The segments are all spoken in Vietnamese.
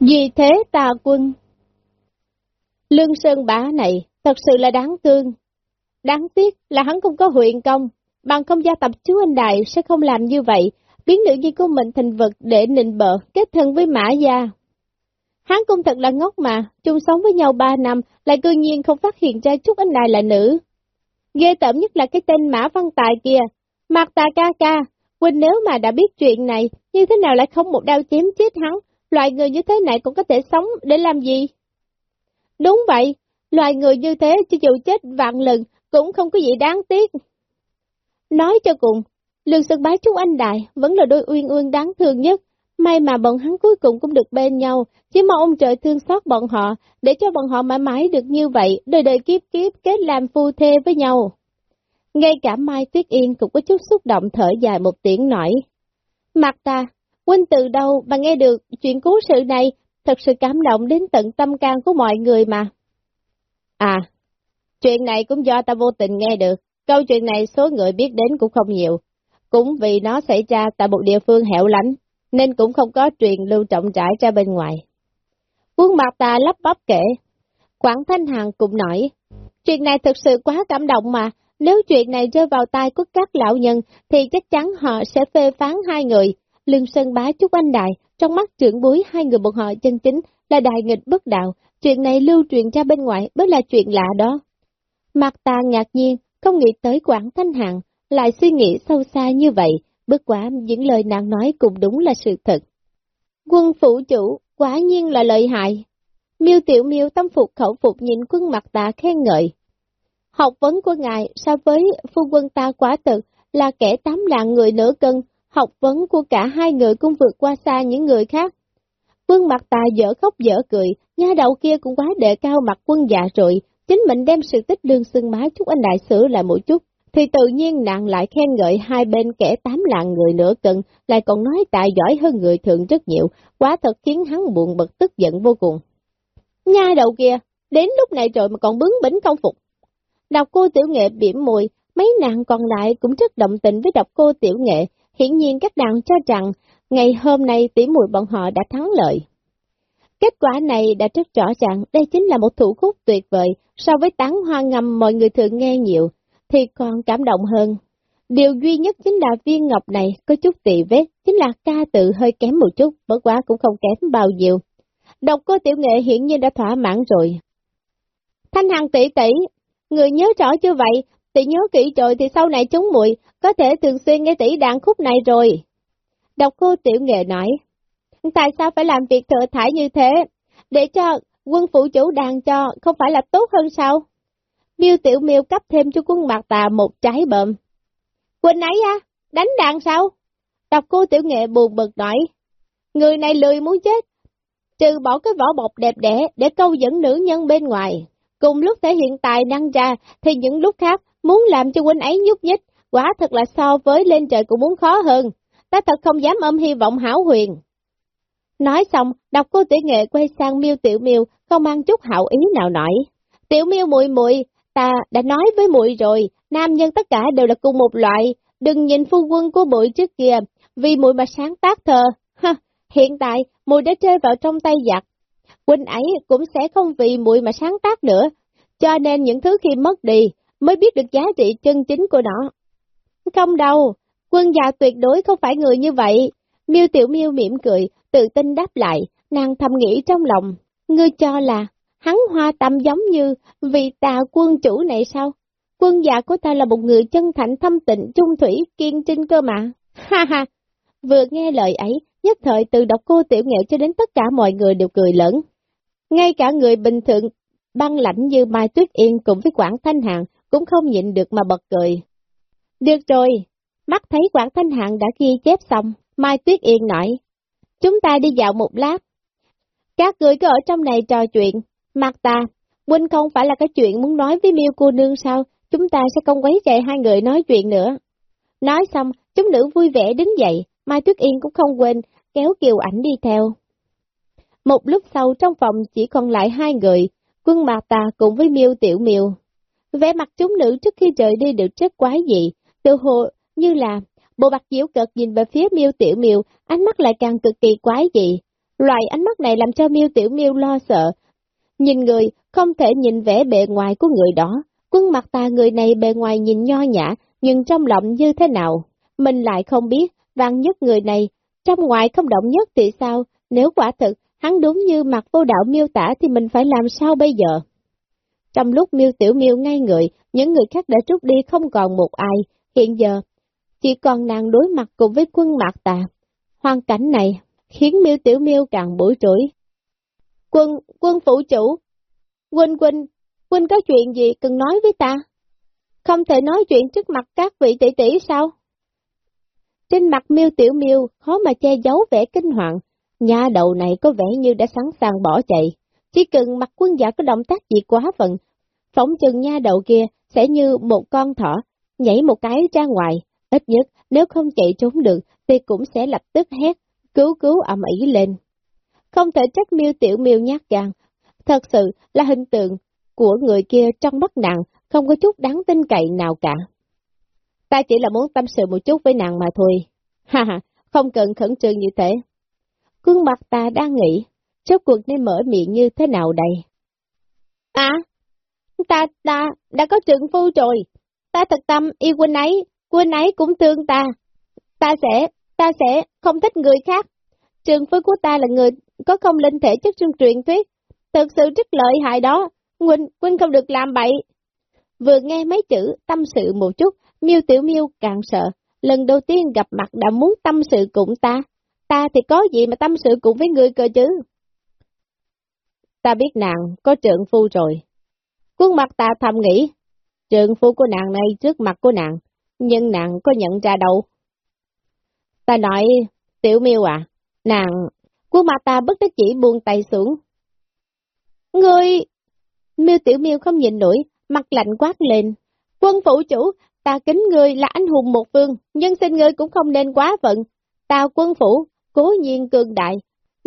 Vì thế tà quân. Lương Sơn Bá này thật sự là đáng thương. Đáng tiếc là hắn không có huyện công, bằng không gia tập chú anh Đại sẽ không làm như vậy, biến nữ nhi của mình thành vật để nịnh bợ, kết thân với Mã Gia. Hắn cũng thật là ngốc mà, chung sống với nhau ba năm, lại cư nhiên không phát hiện ra chút anh Đại là nữ. Ghê tởm nhất là cái tên Mã Văn Tài kia, Mạc Tà ca ca, Quỳnh nếu mà đã biết chuyện này, như thế nào lại không một đau chém chết hắn, loại người như thế này cũng có thể sống để làm gì? Đúng vậy, loài người như thế cho dù chết vạn lần cũng không có gì đáng tiếc. Nói cho cùng, lương sơn bá chúng anh đại vẫn là đôi uyên ương đáng thương nhất, may mà bọn hắn cuối cùng cũng được bên nhau, chỉ mong ông trời thương xót bọn họ, để cho bọn họ mãi mãi được như vậy, đời đời kiếp kiếp kết làm phu thê với nhau. Ngay cả Mai Tuyết Yên cũng có chút xúc động thở dài một tiếng nổi. Mặt ta, huynh từ đâu mà nghe được chuyện cố sự này, thật sự cảm động đến tận tâm can của mọi người mà. À, chuyện này cũng do ta vô tình nghe được, câu chuyện này số người biết đến cũng không nhiều, cũng vì nó xảy ra tại một địa phương hẻo lánh, nên cũng không có truyền lưu trọng trải ra bên ngoài. Quân mặt ta lắp bắp kể, Quảng Thanh Hằng cũng nói, chuyện này thực sự quá cảm động mà, nếu chuyện này rơi vào tay của các lão nhân, thì chắc chắn họ sẽ phê phán hai người. Lương Sơn Bá Trúc Anh Đại, trong mắt trưởng bối hai người bọn họ chân chính là đại nghịch bất đạo, chuyện này lưu truyền ra bên ngoài mới là chuyện lạ đó. Mặt ta ngạc nhiên, không nghĩ tới Quảng Thanh hạng lại suy nghĩ sâu xa như vậy, bất quả những lời nàng nói cũng đúng là sự thật. Quân phụ chủ, quả nhiên là lợi hại. Miêu Tiểu Miêu tâm phục khẩu phục nhìn quân mặt ta khen ngợi. Học vấn của ngài so với phu quân ta quá tự là kẻ tám lạng người nửa cân, học vấn của cả hai người cũng vượt qua xa những người khác. Quân mặt tà dở khóc dở cười, nha đầu kia cũng quá đệ cao mặt quân dạ rồi, chính mình đem sự tích lương xương má chúc anh đại sử lại một chút, thì tự nhiên nàng lại khen ngợi hai bên kẻ tám lạng người nửa cân, lại còn nói tài giỏi hơn người thường rất nhiều, quá thật khiến hắn buồn bực tức giận vô cùng. Nha đầu kia, đến lúc này rồi mà còn bướng bỉnh công phục, Đọc cô tiểu nghệ biểm mùi, mấy nàng còn lại cũng rất động tình với đọc cô tiểu nghệ, hiển nhiên các nàng cho rằng ngày hôm nay tỉ mùi bọn họ đã thắng lợi. Kết quả này đã rất rõ ràng đây chính là một thủ khúc tuyệt vời, so với tán hoa ngầm mọi người thường nghe nhiều, thì còn cảm động hơn. Điều duy nhất chính là viên ngọc này có chút tỳ vết, chính là ca tự hơi kém một chút, bất quá cũng không kém bao nhiêu. độc cô tiểu nghệ hiển nhiên đã thỏa mãn rồi. Thanh Hằng tỷ tỷ, Người nhớ rõ chưa vậy, tỷ nhớ kỹ rồi thì sau này chúng muội có thể thường xuyên nghe tỷ đàn khúc này rồi. Đọc cô tiểu nghệ nói, tại sao phải làm việc thừa thải như thế, để cho quân phụ chủ đàn cho không phải là tốt hơn sao? Miêu tiểu miêu cấp thêm cho quân mặt tà một trái bợm. Quỳnh ấy à, đánh đàn sao? Đọc cô tiểu nghệ buồn bực nói, người này lười muốn chết, trừ bỏ cái vỏ bọc đẹp đẽ để câu dẫn nữ nhân bên ngoài, Cùng lúc thể hiện tài năng ra, thì những lúc khác, muốn làm cho huynh ấy nhúc nhích, quả thật là so với lên trời cũng muốn khó hơn. Ta thật không dám âm hy vọng hảo huyền. Nói xong, đọc cô tiểu nghệ quay sang miêu tiểu miêu, không mang chút hảo ý nào nổi. Tiểu miêu muội muội ta đã nói với muội rồi, nam nhân tất cả đều là cùng một loại, đừng nhìn phu quân của muội trước kia, vì muội mà sáng tác thơ. Ha, hiện tại, muội đã rơi vào trong tay giặc, huynh ấy cũng sẽ không vì muội mà sáng tác nữa, cho nên những thứ khi mất đi mới biết được giá trị chân chính của nó. Không đâu, quân già tuyệt đối không phải người như vậy. Miêu Tiểu Miêu mỉm cười, tự tin đáp lại, nàng thầm nghĩ trong lòng, ngươi cho là hắn hoa tâm giống như vị tà quân chủ này sao? Quân già của ta là một người chân thành thâm tịnh, trung thủy, kiên trinh cơ mà. Ha ha! Vừa nghe lời ấy, nhất thời từ đọc cô tiểu nghệ cho đến tất cả mọi người đều cười lớn. Ngay cả người bình thường băng lãnh như Mai Tuyết Yên cùng với Quảng Thanh hàng cũng không nhịn được mà bật cười. Được rồi, mắt thấy Quảng Thanh Hạng đã ghi chép xong, Mai Tuyết Yên nói, chúng ta đi dạo một lát. Các người cứ ở trong này trò chuyện, mặt ta, Huynh không phải là cái chuyện muốn nói với miêu cô nương sao, chúng ta sẽ không quấy rầy hai người nói chuyện nữa. Nói xong, chúng nữ vui vẻ đứng dậy, Mai Tuyết Yên cũng không quên, kéo Kiều ảnh đi theo. Một lúc sau trong phòng chỉ còn lại hai người, quân mạc tà cùng với miêu tiểu miêu. Vẻ mặt chúng nữ trước khi rời đi đều rất quái dị, tự hồ như là bộ bạc diễu cợt nhìn về phía miêu tiểu miêu, ánh mắt lại càng cực kỳ quái dị. Loại ánh mắt này làm cho miêu Tiểu miêu lo sợ. Nhìn người, không thể nhìn vẻ bề ngoài của người đó. Quân mặt ta người này bề ngoài nhìn nho nhã, nhưng trong lòng như thế nào? Mình lại không biết, vàng nhất người này, trong ngoài không động nhất thì sao? Nếu quả thực, hắn đúng như mặt vô đạo miêu tả thì mình phải làm sao bây giờ? Trong lúc miêu tiểu miêu ngay người, những người khác đã rút đi không còn một ai, hiện giờ, chỉ còn nàng đối mặt cùng với quân mạc tà. Hoàn cảnh này khiến miêu tiểu miêu càng bối rối. Quân, quân phụ chủ, quân quân quân có chuyện gì cần nói với ta? Không thể nói chuyện trước mặt các vị tỷ tỷ sao? Trên mặt miêu tiểu miêu khó mà che giấu vẻ kinh hoàng, nhà đầu này có vẻ như đã sẵn sàng bỏ chạy. Chỉ cần mặt quân giả có động tác gì quá phận, phóng chừng nha đầu kia sẽ như một con thỏ, nhảy một cái ra ngoài, ít nhất nếu không chạy trốn được thì cũng sẽ lập tức hét, cứu cứu ẩm ý lên. Không thể trách miêu tiểu miêu nhát gan, thật sự là hình tượng của người kia trong mắt nàng, không có chút đáng tin cậy nào cả. Ta chỉ là muốn tâm sự một chút với nàng mà thôi. Ha ha, không cần khẩn trương như thế. Cương mặt ta đang nghĩ, trước cuộc nên mở miệng như thế nào đây? À, ta, ta, đã có trượng phu rồi. Ta thật tâm yêu quân ấy, quân ấy cũng thương ta. Ta sẽ, ta sẽ không thích người khác. Trường phu của ta là người có không linh thể chất trong truyền thuyết. Thực sự rất lợi hại đó. Huynh, Huynh không được làm bậy. Vừa nghe mấy chữ tâm sự một chút, miêu Tiểu miêu càng sợ. Lần đầu tiên gặp mặt đã muốn tâm sự cùng ta. Ta thì có gì mà tâm sự cùng với người cơ chứ? Ta biết nàng có trượng phu rồi. Quân mặt ta thầm nghĩ, trượng phu của nàng này trước mặt của nàng, nhưng nàng có nhận ra đâu. Ta nói, tiểu miêu à, nàng, quân mặt ta bất đắc chỉ buông tay xuống. Ngươi, miêu tiểu miêu không nhìn nổi, mặt lạnh quát lên. Quân phụ chủ, ta kính ngươi là anh hùng một phương, nhưng xin ngươi cũng không nên quá phận. Ta quân phủ, cố nhiên cường đại,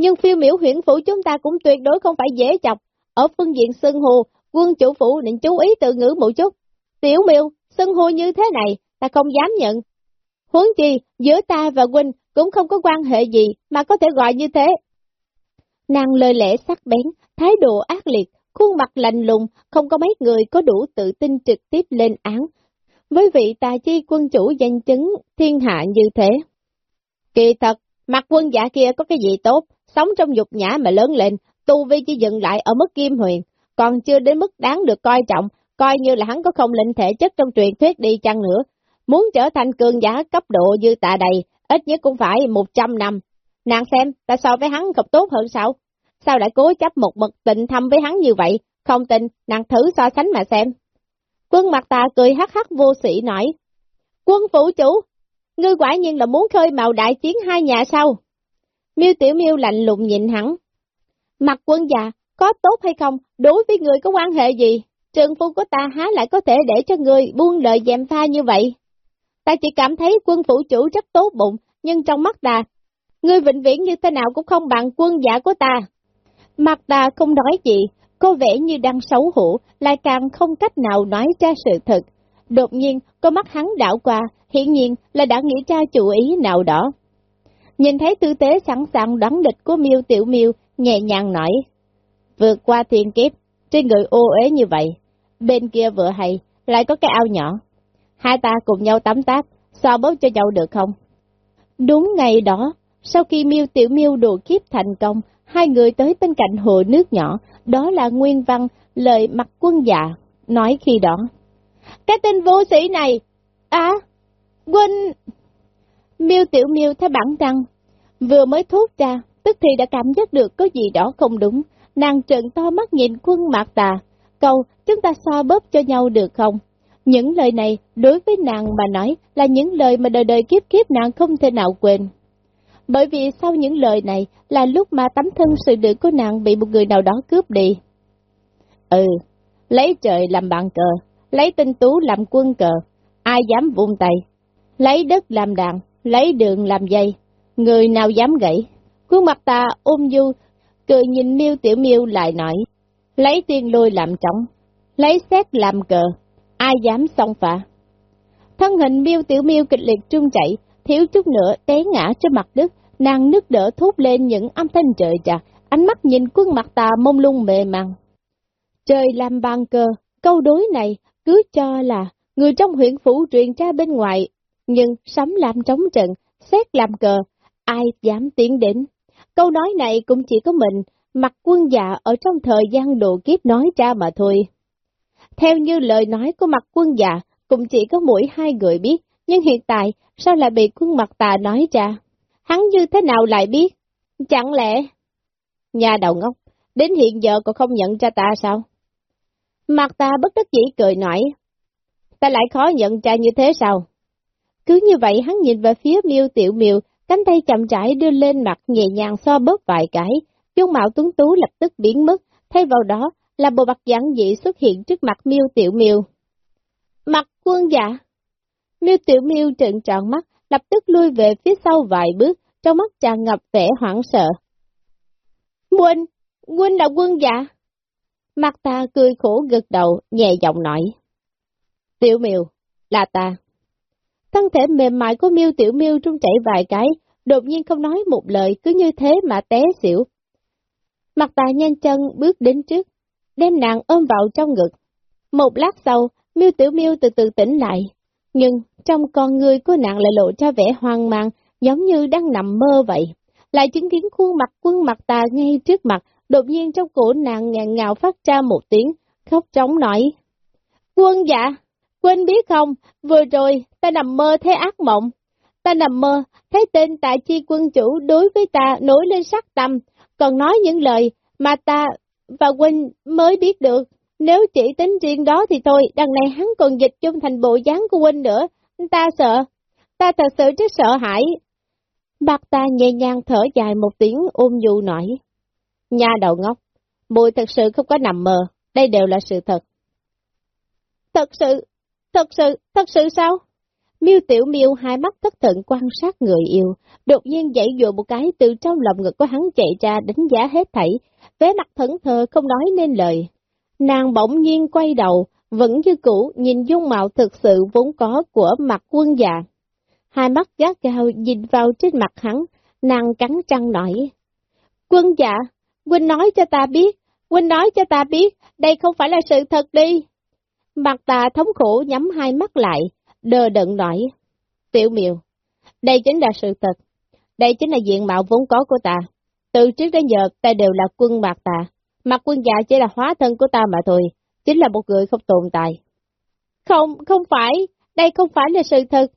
nhưng phiêu miểu huyển phủ chúng ta cũng tuyệt đối không phải dễ chọc. Ở phương diện sân hồ, quân chủ phủ định chú ý từ ngữ một chút. Tiểu miêu, sân hồ như thế này, ta không dám nhận. Huống chi, giữa ta và huynh cũng không có quan hệ gì mà có thể gọi như thế. Nàng lời lẽ sắc bén, thái độ ác liệt, khuôn mặt lạnh lùng, không có mấy người có đủ tự tin trực tiếp lên án. Với vị tà chi quân chủ danh chứng thiên hạ như thế. Kỳ thật, mặt quân giả kia có cái gì tốt, sống trong dục nhã mà lớn lên, tu vi chỉ dừng lại ở mức kim huyền, còn chưa đến mức đáng được coi trọng, coi như là hắn có không linh thể chất trong truyền thuyết đi chăng nữa. Muốn trở thành cường giả cấp độ dư tạ đầy, ít nhất cũng phải 100 năm. Nàng xem, ta so với hắn không tốt hơn sao? Sao lại cố chấp một mực tình thâm với hắn như vậy? Không tin, nàng thử so sánh mà xem. Quân mặt ta cười hắc hắc vô sĩ nói. Quân phủ chủ, ngươi quả nhiên là muốn khơi màu đại chiến hai nhà sao? Miêu Tiểu Miêu lạnh lùng nhìn hắn. Mặt quân già, có tốt hay không, đối với người có quan hệ gì? Trường phu của ta há lại có thể để cho người buông lời dèm pha như vậy? Ta chỉ cảm thấy quân phủ chủ rất tốt bụng, nhưng trong mắt ta, ngươi vĩnh viễn như thế nào cũng không bằng quân giả của ta. Mặt ta không nói gì, có vẻ như đang xấu hổ, lại càng không cách nào nói ra sự thật. Đột nhiên, có mắt hắn đảo qua, hiển nhiên là đã nghĩ ra chủ ý nào đó. Nhìn thấy tư thế sẵn sàng đón địch của miêu Tiểu miêu nhẹ nhàng nói. Vượt qua thiên kiếp, trên người ô uế như vậy, bên kia vừa hay, lại có cái ao nhỏ. Hai ta cùng nhau tắm táp, so bớt cho nhau được không? Đúng ngày đó, sau khi miêu Tiểu miêu đồ kiếp thành công, hai người tới bên cạnh hồ nước nhỏ, đó là nguyên văn lời mặt quân dạ, nói khi đó. Cái tên vô sĩ này, à, Quân Miêu tiểu miêu thấy bản năng, vừa mới thốt ra, tức thì đã cảm giác được có gì đó không đúng, nàng trợn to mắt nhìn quân mạc tà, câu chúng ta so bóp cho nhau được không? Những lời này đối với nàng mà nói là những lời mà đời đời kiếp kiếp nàng không thể nào quên. Bởi vì sau những lời này là lúc mà tấm thân sự nữ của nàng bị một người nào đó cướp đi. Ừ, lấy trời làm bàn cờ, lấy tinh tú làm quân cờ, ai dám vung tay, lấy đất làm đàn, lấy đường làm dây, người nào dám gãy. Khuôn mặt ta ôm du, cười nhìn miêu tiểu miêu lại nói, lấy tiên lôi làm trọng, lấy xét làm cờ, ai dám xông phá. Thân hình miêu tiểu miêu kịch liệt trung chạy, thiếu chút nữa té ngã trên mặt đất, Nàng nước đỡ thốt lên những âm thanh trời trà, ánh mắt nhìn khuôn mặt ta mông lung mê màng. Trời làm bàn cờ, câu đối này cứ cho là người trong huyện phủ truyền ra bên ngoài, nhưng sắm làm trống trận, xét làm cờ, ai dám tiến đến. Câu nói này cũng chỉ có mình, mặt quân dạ ở trong thời gian độ kiếp nói ra mà thôi. Theo như lời nói của mặt quân dạ, cũng chỉ có mỗi hai người biết, nhưng hiện tại sao lại bị quân mặt tà nói ra? Hắn như thế nào lại biết? Chẳng lẽ... Nhà đầu ngốc, đến hiện giờ còn không nhận ra ta sao? Mặt ta bất đắc dĩ cười nói, ta lại khó nhận ra như thế sao? Cứ như vậy hắn nhìn về phía miêu tiểu miêu, cánh tay chậm rãi đưa lên mặt nhẹ nhàng so bớt vài cái, dung mạo tuấn tú lập tức biến mất, thay vào đó là bộ mặt giản dị xuất hiện trước mặt miêu tiểu miêu. Mặt quân dạ! Miêu tiểu miêu trợn tròn mắt, lập tức lui về phía sau vài bước, trong mắt tràn ngập vẻ hoảng sợ. Quân, quân là quân dạ. Mặt ta cười khổ gật đầu, nhẹ giọng nói. Tiểu miêu, là ta. Thân thể mềm mại của miêu tiểu miêu trung chảy vài cái, đột nhiên không nói một lời, cứ như thế mà té xỉu. Mặt tà nhanh chân bước đến trước, đem nàng ôm vào trong ngực. Một lát sau, miêu tiểu miêu từ từ tỉnh lại, nhưng trong con người của nàng lại lộ ra vẻ hoang mang, giống như đang nằm mơ vậy. Lại chứng kiến khuôn mặt quân mặt tà ngay trước mặt, đột nhiên trong cổ nàng ngàn ngào phát ra một tiếng, khóc trống nổi. Quân dạ, quên biết không, vừa rồi ta nằm mơ thấy ác mộng. Ta nằm mơ, thấy tên tại chi quân chủ đối với ta nổi lên sắc tâm, còn nói những lời mà ta và Huynh mới biết được. Nếu chỉ tính riêng đó thì thôi, đằng này hắn còn dịch chung thành bộ dáng của Huynh nữa. Ta sợ, ta thật sự rất sợ hãi. Bạc ta nhẹ nhàng thở dài một tiếng ôm nhu nổi Nha đầu ngốc, mùi thật sự không có nằm mơ, đây đều là sự thật. Thật sự, thật sự, thật sự sao? Miêu Tiểu Miêu hai mắt thất thận quan sát người yêu, đột nhiên dậy dụa một cái từ trong lòng ngực của hắn chạy ra đánh giá hết thảy, vẻ mặt thẫn thờ không nói nên lời. Nàng bỗng nhiên quay đầu, vẫn như cũ nhìn dung mạo thực sự vốn có của mặt quân già. Hai mắt gác gao nhìn vào trên mặt hắn, nàng cắn răng nói. Quân dạ, Huynh nói cho ta biết, Huynh nói cho ta biết, đây không phải là sự thật đi. Mặt ta thống khổ nhắm hai mắt lại, đờ đận nói. Tiểu miều, đây chính là sự thật, đây chính là diện mạo vốn có của ta. Từ trước đến giờ ta đều là quân mạc ta, mặt quân dạ chỉ là hóa thân của ta mà thôi, chính là một người không tồn tại. Không, không phải, đây không phải là sự thật.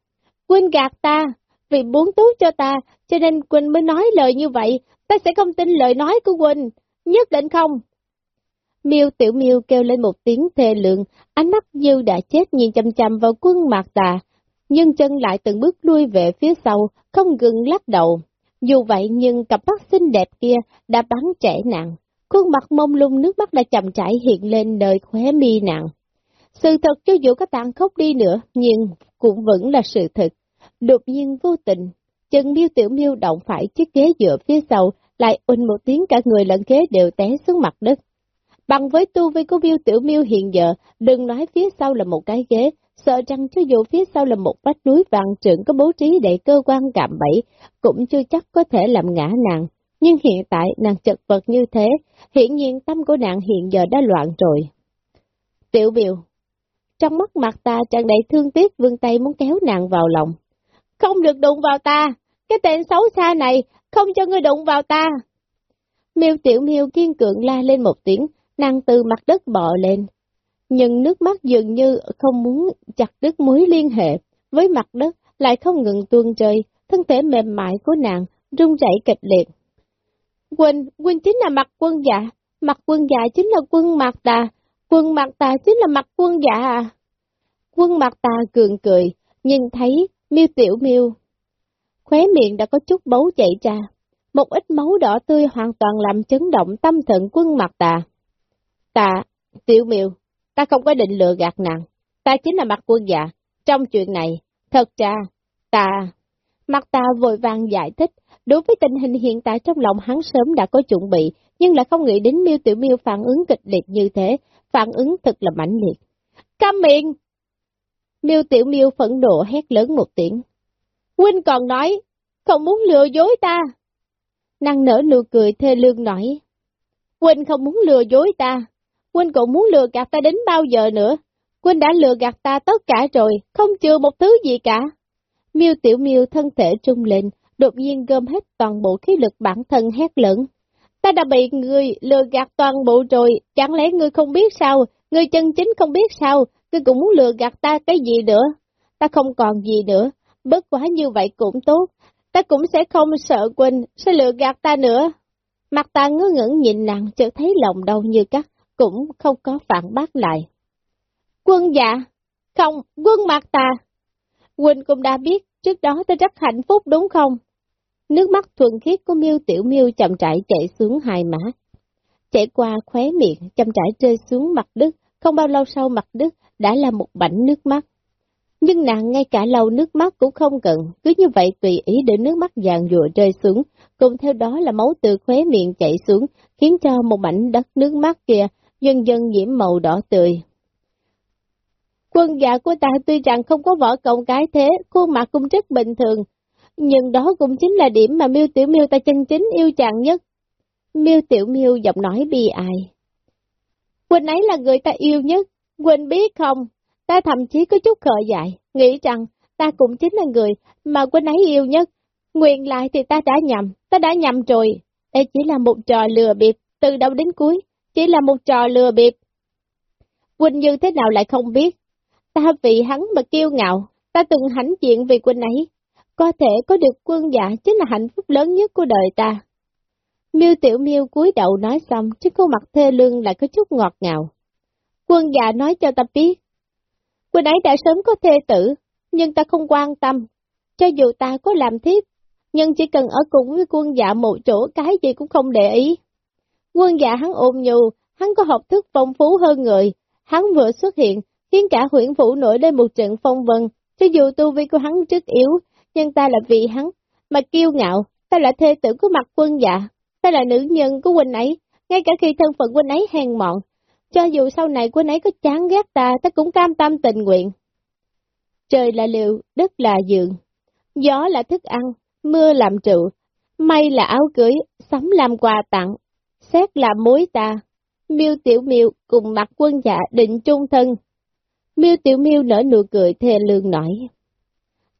quân gạt ta, vì muốn tốt cho ta, cho nên Quỳnh mới nói lời như vậy, ta sẽ không tin lời nói của Quỳnh, nhất định không. Miêu tiểu miêu kêu lên một tiếng thê lượng, ánh mắt như đã chết nhìn chăm chăm vào quân mạc tà, nhưng chân lại từng bước lui về phía sau, không ngừng lắc đầu. Dù vậy nhưng cặp mắt xinh đẹp kia đã bắn trẻ nặng, khuôn mặt mông lung nước mắt đã chậm chảy hiện lên đời khóe mi nặng. Sự thật cho dù có tàn khốc đi nữa, nhưng cũng vẫn là sự thật. Đột nhiên vô tình, chân miêu tiểu miêu động phải chiếc ghế dựa phía sau, lại ùn một tiếng cả người lẫn ghế đều té xuống mặt đất. Bằng với tu vi của miêu tiểu miêu hiện giờ, đừng nói phía sau là một cái ghế, sợ rằng cho dù phía sau là một vách núi vàng trưởng có bố trí để cơ quan cạm bẫy, cũng chưa chắc có thể làm ngã nàng. Nhưng hiện tại nàng chật vật như thế, hiển nhiên tâm của nàng hiện giờ đã loạn rồi. Tiểu biểu, trong mắt mặt ta tràn đầy thương tiếc vươn tay muốn kéo nàng vào lòng. Không được đụng vào ta, cái tên xấu xa này, không cho ngươi đụng vào ta. Miêu tiểu miêu kiên cường la lên một tiếng, nàng từ mặt đất bò lên. Nhưng nước mắt dường như không muốn chặt đứt mối liên hệ với mặt đất, lại không ngừng tuôn rơi, thân thể mềm mại của nàng rung rẩy kịch liệt. Quỳnh, Quỳnh chính là mặt quân dạ, mặt quân dạ chính là quân mặt tà, quân mặt tà chính là mặt quân dạ à. Quân mặt tà cường cười, nhìn thấy miêu tiểu miêu. Khóe miệng đã có chút bấu chảy ra, một ít máu đỏ tươi hoàn toàn làm chấn động tâm thần quân mặt tà. Ta, tiểu miêu, ta không có định lừa gạt nàng, ta chính là mặt quân dạ. Trong chuyện này, thật ra, ta... Mặt ta vội vàng giải thích, đối với tình hình hiện tại trong lòng hắn sớm đã có chuẩn bị, nhưng lại không nghĩ đến miêu tiểu miêu phản ứng kịch liệt như thế, phản ứng thật là mãnh liệt. Cam miệng! Miêu tiểu miêu phẫn nộ hét lớn một tiếng. Huynh còn nói, không muốn lừa dối ta. Năng nở nụ cười thê lương nói. Huynh không muốn lừa dối ta, Quynh cũng muốn lừa gạt ta đến bao giờ nữa? Quynh đã lừa gạt ta tất cả rồi, không chừa một thứ gì cả. Miêu Tiểu Miêu thân thể trung lên, đột nhiên gom hết toàn bộ khí lực bản thân hét lớn. Ta đã bị người lừa gạt toàn bộ rồi, chẳng lẽ ngươi không biết sao, ngươi chân chính không biết sao, ngươi cũng muốn lừa gạt ta cái gì nữa? Ta không còn gì nữa, bất quá như vậy cũng tốt, ta cũng sẽ không sợ Quỳnh sẽ lừa gạt ta nữa. Mặt ta ngớ ngẩn nhìn nàng, chợt thấy lòng đau như cắt, cũng không có phản bác lại. Quân dạ, không, quân mặt ta. Quỳnh cũng đã biết, trước đó ta rất hạnh phúc đúng không? Nước mắt thuần khiết của miêu tiểu miêu chậm rãi chạy xuống hai má. Chạy qua khóe miệng, chậm rãi rơi xuống mặt đất, không bao lâu sau mặt đất đã là một bảnh nước mắt. Nhưng nàng ngay cả lau nước mắt cũng không cần, cứ như vậy tùy ý để nước mắt vàng rùa rơi xuống, cùng theo đó là máu từ khóe miệng chảy xuống, khiến cho một mảnh đất nước mắt kia dần dần nhiễm màu đỏ tươi. Quân gà của ta tuy rằng không có võ công cái thế, khuôn mặt cũng rất bình thường, nhưng đó cũng chính là điểm mà miêu tiểu miêu ta chân chính yêu chàng nhất. Miêu tiểu miêu giọng nói bi ai. Quỳnh ấy là người ta yêu nhất, Quỳnh biết không, ta thậm chí có chút khờ dại, nghĩ rằng ta cũng chính là người mà Quỳnh ấy yêu nhất. Nguyện lại thì ta đã nhầm, ta đã nhầm rồi, đây chỉ là một trò lừa bịp, từ đầu đến cuối, chỉ là một trò lừa bịp. Quỳnh như thế nào lại không biết, ta vì hắn mà kiêu ngạo, ta từng hãnh diện vì Quỳnh ấy, có thể có được quân dạ chính là hạnh phúc lớn nhất của đời ta. Miêu Tiểu Miêu cúi đầu nói xong, chứ khuôn mặt thê lương lại có chút ngọt ngào. Quân dạ nói cho ta biết, Quỳnh ấy đã sớm có thê tử, nhưng ta không quan tâm. Cho dù ta có làm thiếp, nhưng chỉ cần ở cùng với quân dạ một chỗ cái gì cũng không để ý. Quân dạ hắn ôm nhu, hắn có học thức phong phú hơn người, hắn vừa xuất hiện, khiến cả huyện phủ nổi lên một trận phong vân, cho dù tu vi của hắn rất yếu, nhưng ta là vị hắn, mà kiêu ngạo, ta là thê tử của mặt quân dạ, ta là nữ nhân của huynh ấy, ngay cả khi thân phận huynh ấy hèn mọn, cho dù sau này huynh ấy có chán ghét ta, ta cũng cam tâm tình nguyện. Trời là liều, đất là giường, gió là thức ăn, mưa làm trụ, mây là áo cưới, sắm làm quà tặng, xét là mối ta. Miêu Tiểu Miêu cùng mặt quân dạ định chung thân. Miêu Tiểu Miêu nở nụ cười thề lương nổi.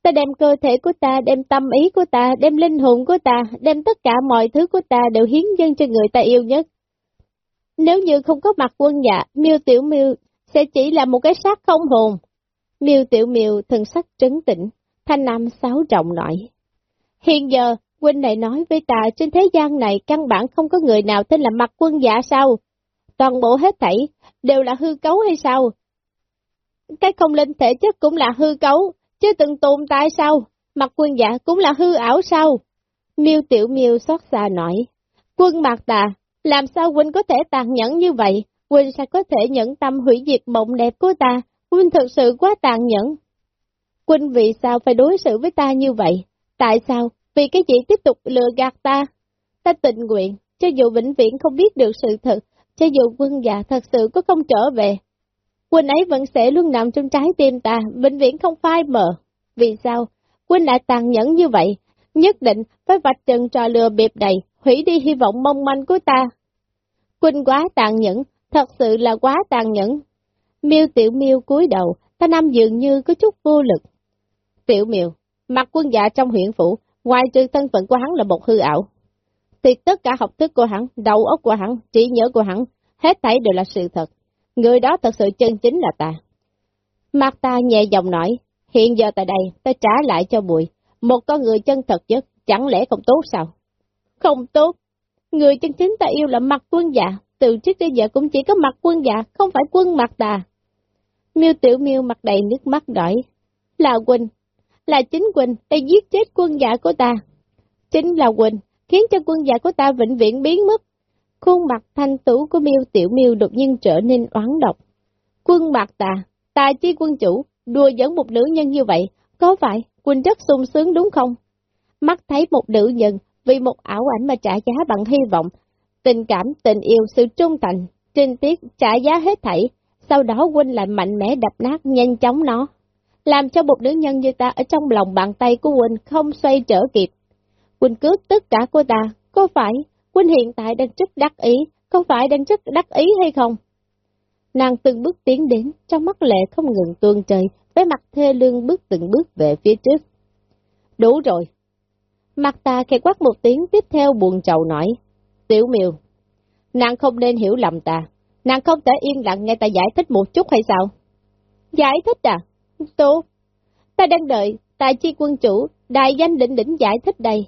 Ta đem cơ thể của ta, đem tâm ý của ta, đem linh hồn của ta, đem tất cả mọi thứ của ta đều hiến dân cho người ta yêu nhất. Nếu như không có mặt quân dạ, miêu tiểu miêu sẽ chỉ là một cái xác không hồn. Miêu tiểu miêu thần sắc trấn tĩnh, thanh nam sáu trọng nổi. Hiện giờ, huynh này nói với ta trên thế gian này căn bản không có người nào tên là mặt quân dạ sao? Toàn bộ hết thảy, đều là hư cấu hay sao? Cái không linh thể chất cũng là hư cấu, chứ từng tồn tại sao? Mặt quân dạ cũng là hư ảo sao? Miêu tiểu miêu xót xa nói. Quân mặt tà, làm sao huynh có thể tàn nhẫn như vậy? Huynh sẽ có thể nhẫn tâm hủy diệt mộng đẹp của ta? Huynh thật sự quá tàn nhẫn. Huynh vì sao phải đối xử với ta như vậy? Tại sao? Vì cái gì tiếp tục lừa gạt ta? Ta tình nguyện, cho dù vĩnh viễn không biết được sự thật, cho dù quân già thật sự có không trở về, Quỳnh ấy vẫn sẽ luôn nằm trong trái tim ta, vĩnh viễn không phai mờ. Vì sao? Quỳnh lại tàn nhẫn như vậy, nhất định phải vạch trần trò lừa bịp đầy, hủy đi hy vọng mong manh của ta. Quỳnh quá tàn nhẫn, thật sự là quá tàn nhẫn. Miêu tiểu miêu cúi đầu, ta nam dường như có chút vô lực. Tiểu miêu, mặt quân dạ trong huyện phủ, ngoài trừ thân phận của hắn là một hư ảo. Thì tất cả học thức của hắn, đầu óc của hắn, trí nhớ của hắn, hết thảy đều là sự thật. Người đó thật sự chân chính là ta. Mặt ta nhẹ giọng nói, hiện giờ tại đây, ta trả lại cho bụi. Một con người chân thật nhất, chẳng lẽ không tốt sao? Không tốt. Người chân chính ta yêu là mặt quân dạ, từ trước đến giờ cũng chỉ có mặt quân dạ, không phải quân mặt ta. Miêu tiểu miêu mặt đầy nước mắt đỏ. Là huynh, là chính Quỳnh đã giết chết quân giả của ta. Chính là Quỳnh, khiến cho quân giả của ta vĩnh viễn biến mất. Khuôn mặt thanh tú của miêu tiểu miêu đột nhiên trở nên oán độc. Quân mặt tà, tà chi quân chủ, đùa dẫn một nữ nhân như vậy, có phải Quỳnh rất sung sướng đúng không? Mắt thấy một nữ nhân vì một ảo ảnh mà trả giá bằng hy vọng, tình cảm, tình yêu, sự trung thành, trinh tiết, trả giá hết thảy, sau đó Quỳnh lại mạnh mẽ đập nát nhanh chóng nó, làm cho một nữ nhân như ta ở trong lòng bàn tay của Quỳnh không xoay trở kịp, Quỳnh cướp tất cả của ta, có phải Quỳnh hiện tại đang rất đắc ý, có phải đang rất đắc ý hay không? Nàng từng bước tiến đến, trong mắt lệ không ngừng tuôn trời, với mặt thê lương bước từng bước về phía trước. Đủ rồi. Mặt ta khẽ quát một tiếng tiếp theo buồn trầu nói. Tiểu miều, nàng không nên hiểu lầm ta. Nàng không thể yên lặng nghe ta giải thích một chút hay sao? Giải thích à? Tốt. Ta đang đợi, tài chi quân chủ, đại danh định đỉnh giải thích đây.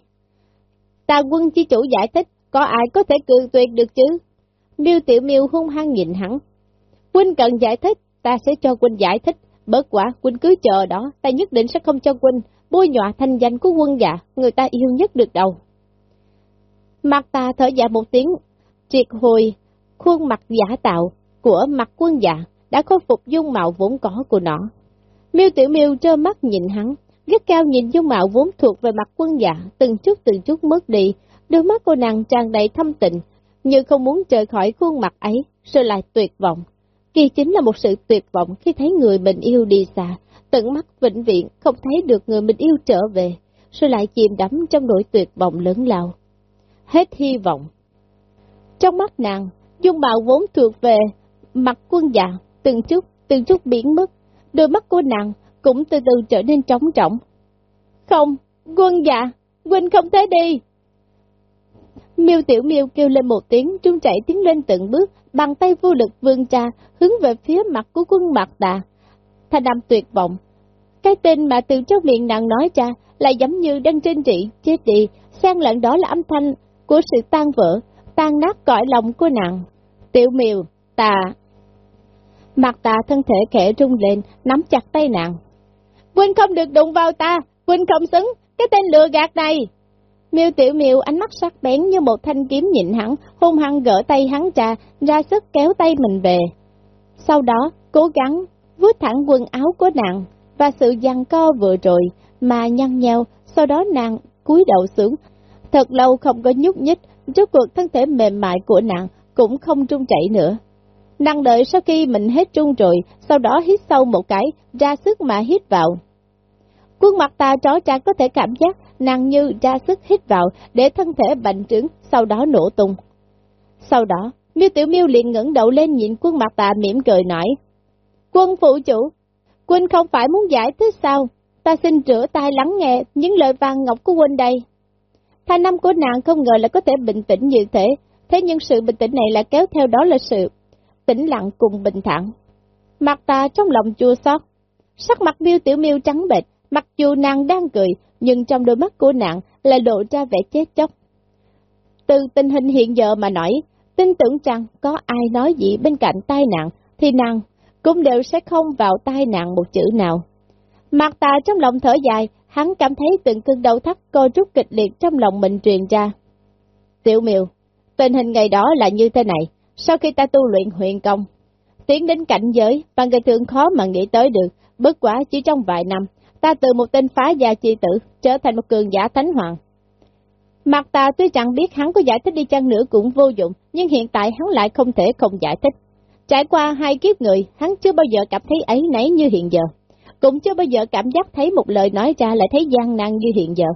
Ta quân chi chủ giải thích, có ai có thể cường tuyệt được chứ? Miêu tiểu miêu hung hăng nhìn hắn. quân cần giải thích, ta sẽ cho quân giải thích. Bớt quả, quân cứ chờ đó, ta nhất định sẽ không cho quân bôi nhọa thanh danh của quân dạ, người ta yêu nhất được đâu. Mặt ta thở dài một tiếng, triệt hồi, khuôn mặt giả tạo của mặt quân dạ đã khôi phục dung mạo vốn có của nó. Miêu Tiểu Miêu trơ mắt nhìn hắn, gắt cao nhìn dung mạo vốn thuộc về mặt quân dạ, từng chút từng chút mất đi, đôi mắt cô nàng tràn đầy thâm tịnh, như không muốn rời khỏi khuôn mặt ấy, rồi lại tuyệt vọng. Kỳ chính là một sự tuyệt vọng khi thấy người mình yêu đi xa, tận mắt vĩnh viễn không thấy được người mình yêu trở về, rồi lại chìm đắm trong nỗi tuyệt vọng lớn lao. Hết hy vọng. Trong mắt nàng, dung mạo vốn thuộc về mặt quân dạ, từng chút, từng chút biến mất, đôi mắt của nàng cũng từ từ trở nên trống trọng. Không, quân dạ, huynh không thể đi. Miêu Tiểu Miêu kêu lên một tiếng, trung chạy tiến lên từng bước, bằng tay vô lực vươn cha, hướng về phía mặt của quân mặt tà. Thanh âm tuyệt vọng. Cái tên mà từ trong miệng nàng nói cha, lại giống như đang trên trị, chết đi, sang lẫn đó là âm thanh của sự tan vỡ, tan nát cõi lòng của nàng. Tiểu Miêu, tà. Mặt tà thân thể khẽ rung lên, nắm chặt tay nàng. Quỳnh không được đụng vào ta, Quỳnh không xứng, cái tên lừa gạt này. Miêu Tiểu Miêu ánh mắt sắc bén như một thanh kiếm nhịn hắn, hung hăng gỡ tay hắn ra, ra sức kéo tay mình về. Sau đó, cố gắng vuốt thẳng quần áo của nàng, và sự giằng co vừa rồi, mà nhăn nhau, sau đó nàng cúi đầu xuống. Thật lâu không có nhúc nhích, rốt cuộc thân thể mềm mại của nàng cũng không trung chảy nữa. Nàng đợi sau khi mình hết trung rồi, sau đó hít sâu một cái, ra sức mà hít vào. Quân mặt ta chó trang có thể cảm giác nàng như ra sức hít vào để thân thể bành trướng, sau đó nổ tung. Sau đó, miêu tiểu miêu liền ngẩng đầu lên nhìn quân mặt ta mỉm cười nói. Quân phụ chủ, quân không phải muốn giải thích sao? Ta xin rửa tay lắng nghe những lời vàng ngọc của quân đây. Thanh năm của nàng không ngờ là có thể bình tĩnh như thế, thế nhưng sự bình tĩnh này lại kéo theo đó là sự tĩnh lặng cùng bình thản. Mặt ta trong lòng chua xót, sắc mặt miêu tiểu miêu trắng bệch, mặc dù nàng đang cười, nhưng trong đôi mắt của nàng lại lộ ra vẻ chết chóc. Từ tình hình hiện giờ mà nói, tin tưởng rằng có ai nói gì bên cạnh tai nạn, thì nàng cũng đều sẽ không vào tai nạn một chữ nào. Mặt tà trong lòng thở dài, hắn cảm thấy từng cơn đau thắt co rút kịch liệt trong lòng mình truyền ra. Tiểu miều, tình hình ngày đó là như thế này, sau khi ta tu luyện huyền công, tiến đến cảnh giới mà người thường khó mà nghĩ tới được, bất quá chỉ trong vài năm, ta từ một tên phá gia chi tử trở thành một cường giả thánh hoàng. Mặt ta tuy chẳng biết hắn có giải thích đi chăng nữa cũng vô dụng, nhưng hiện tại hắn lại không thể không giải thích. Trải qua hai kiếp người, hắn chưa bao giờ cảm thấy ấy nấy như hiện giờ. Cũng chưa bao giờ cảm giác thấy một lời nói ra lại thấy gian nan như hiện giờ.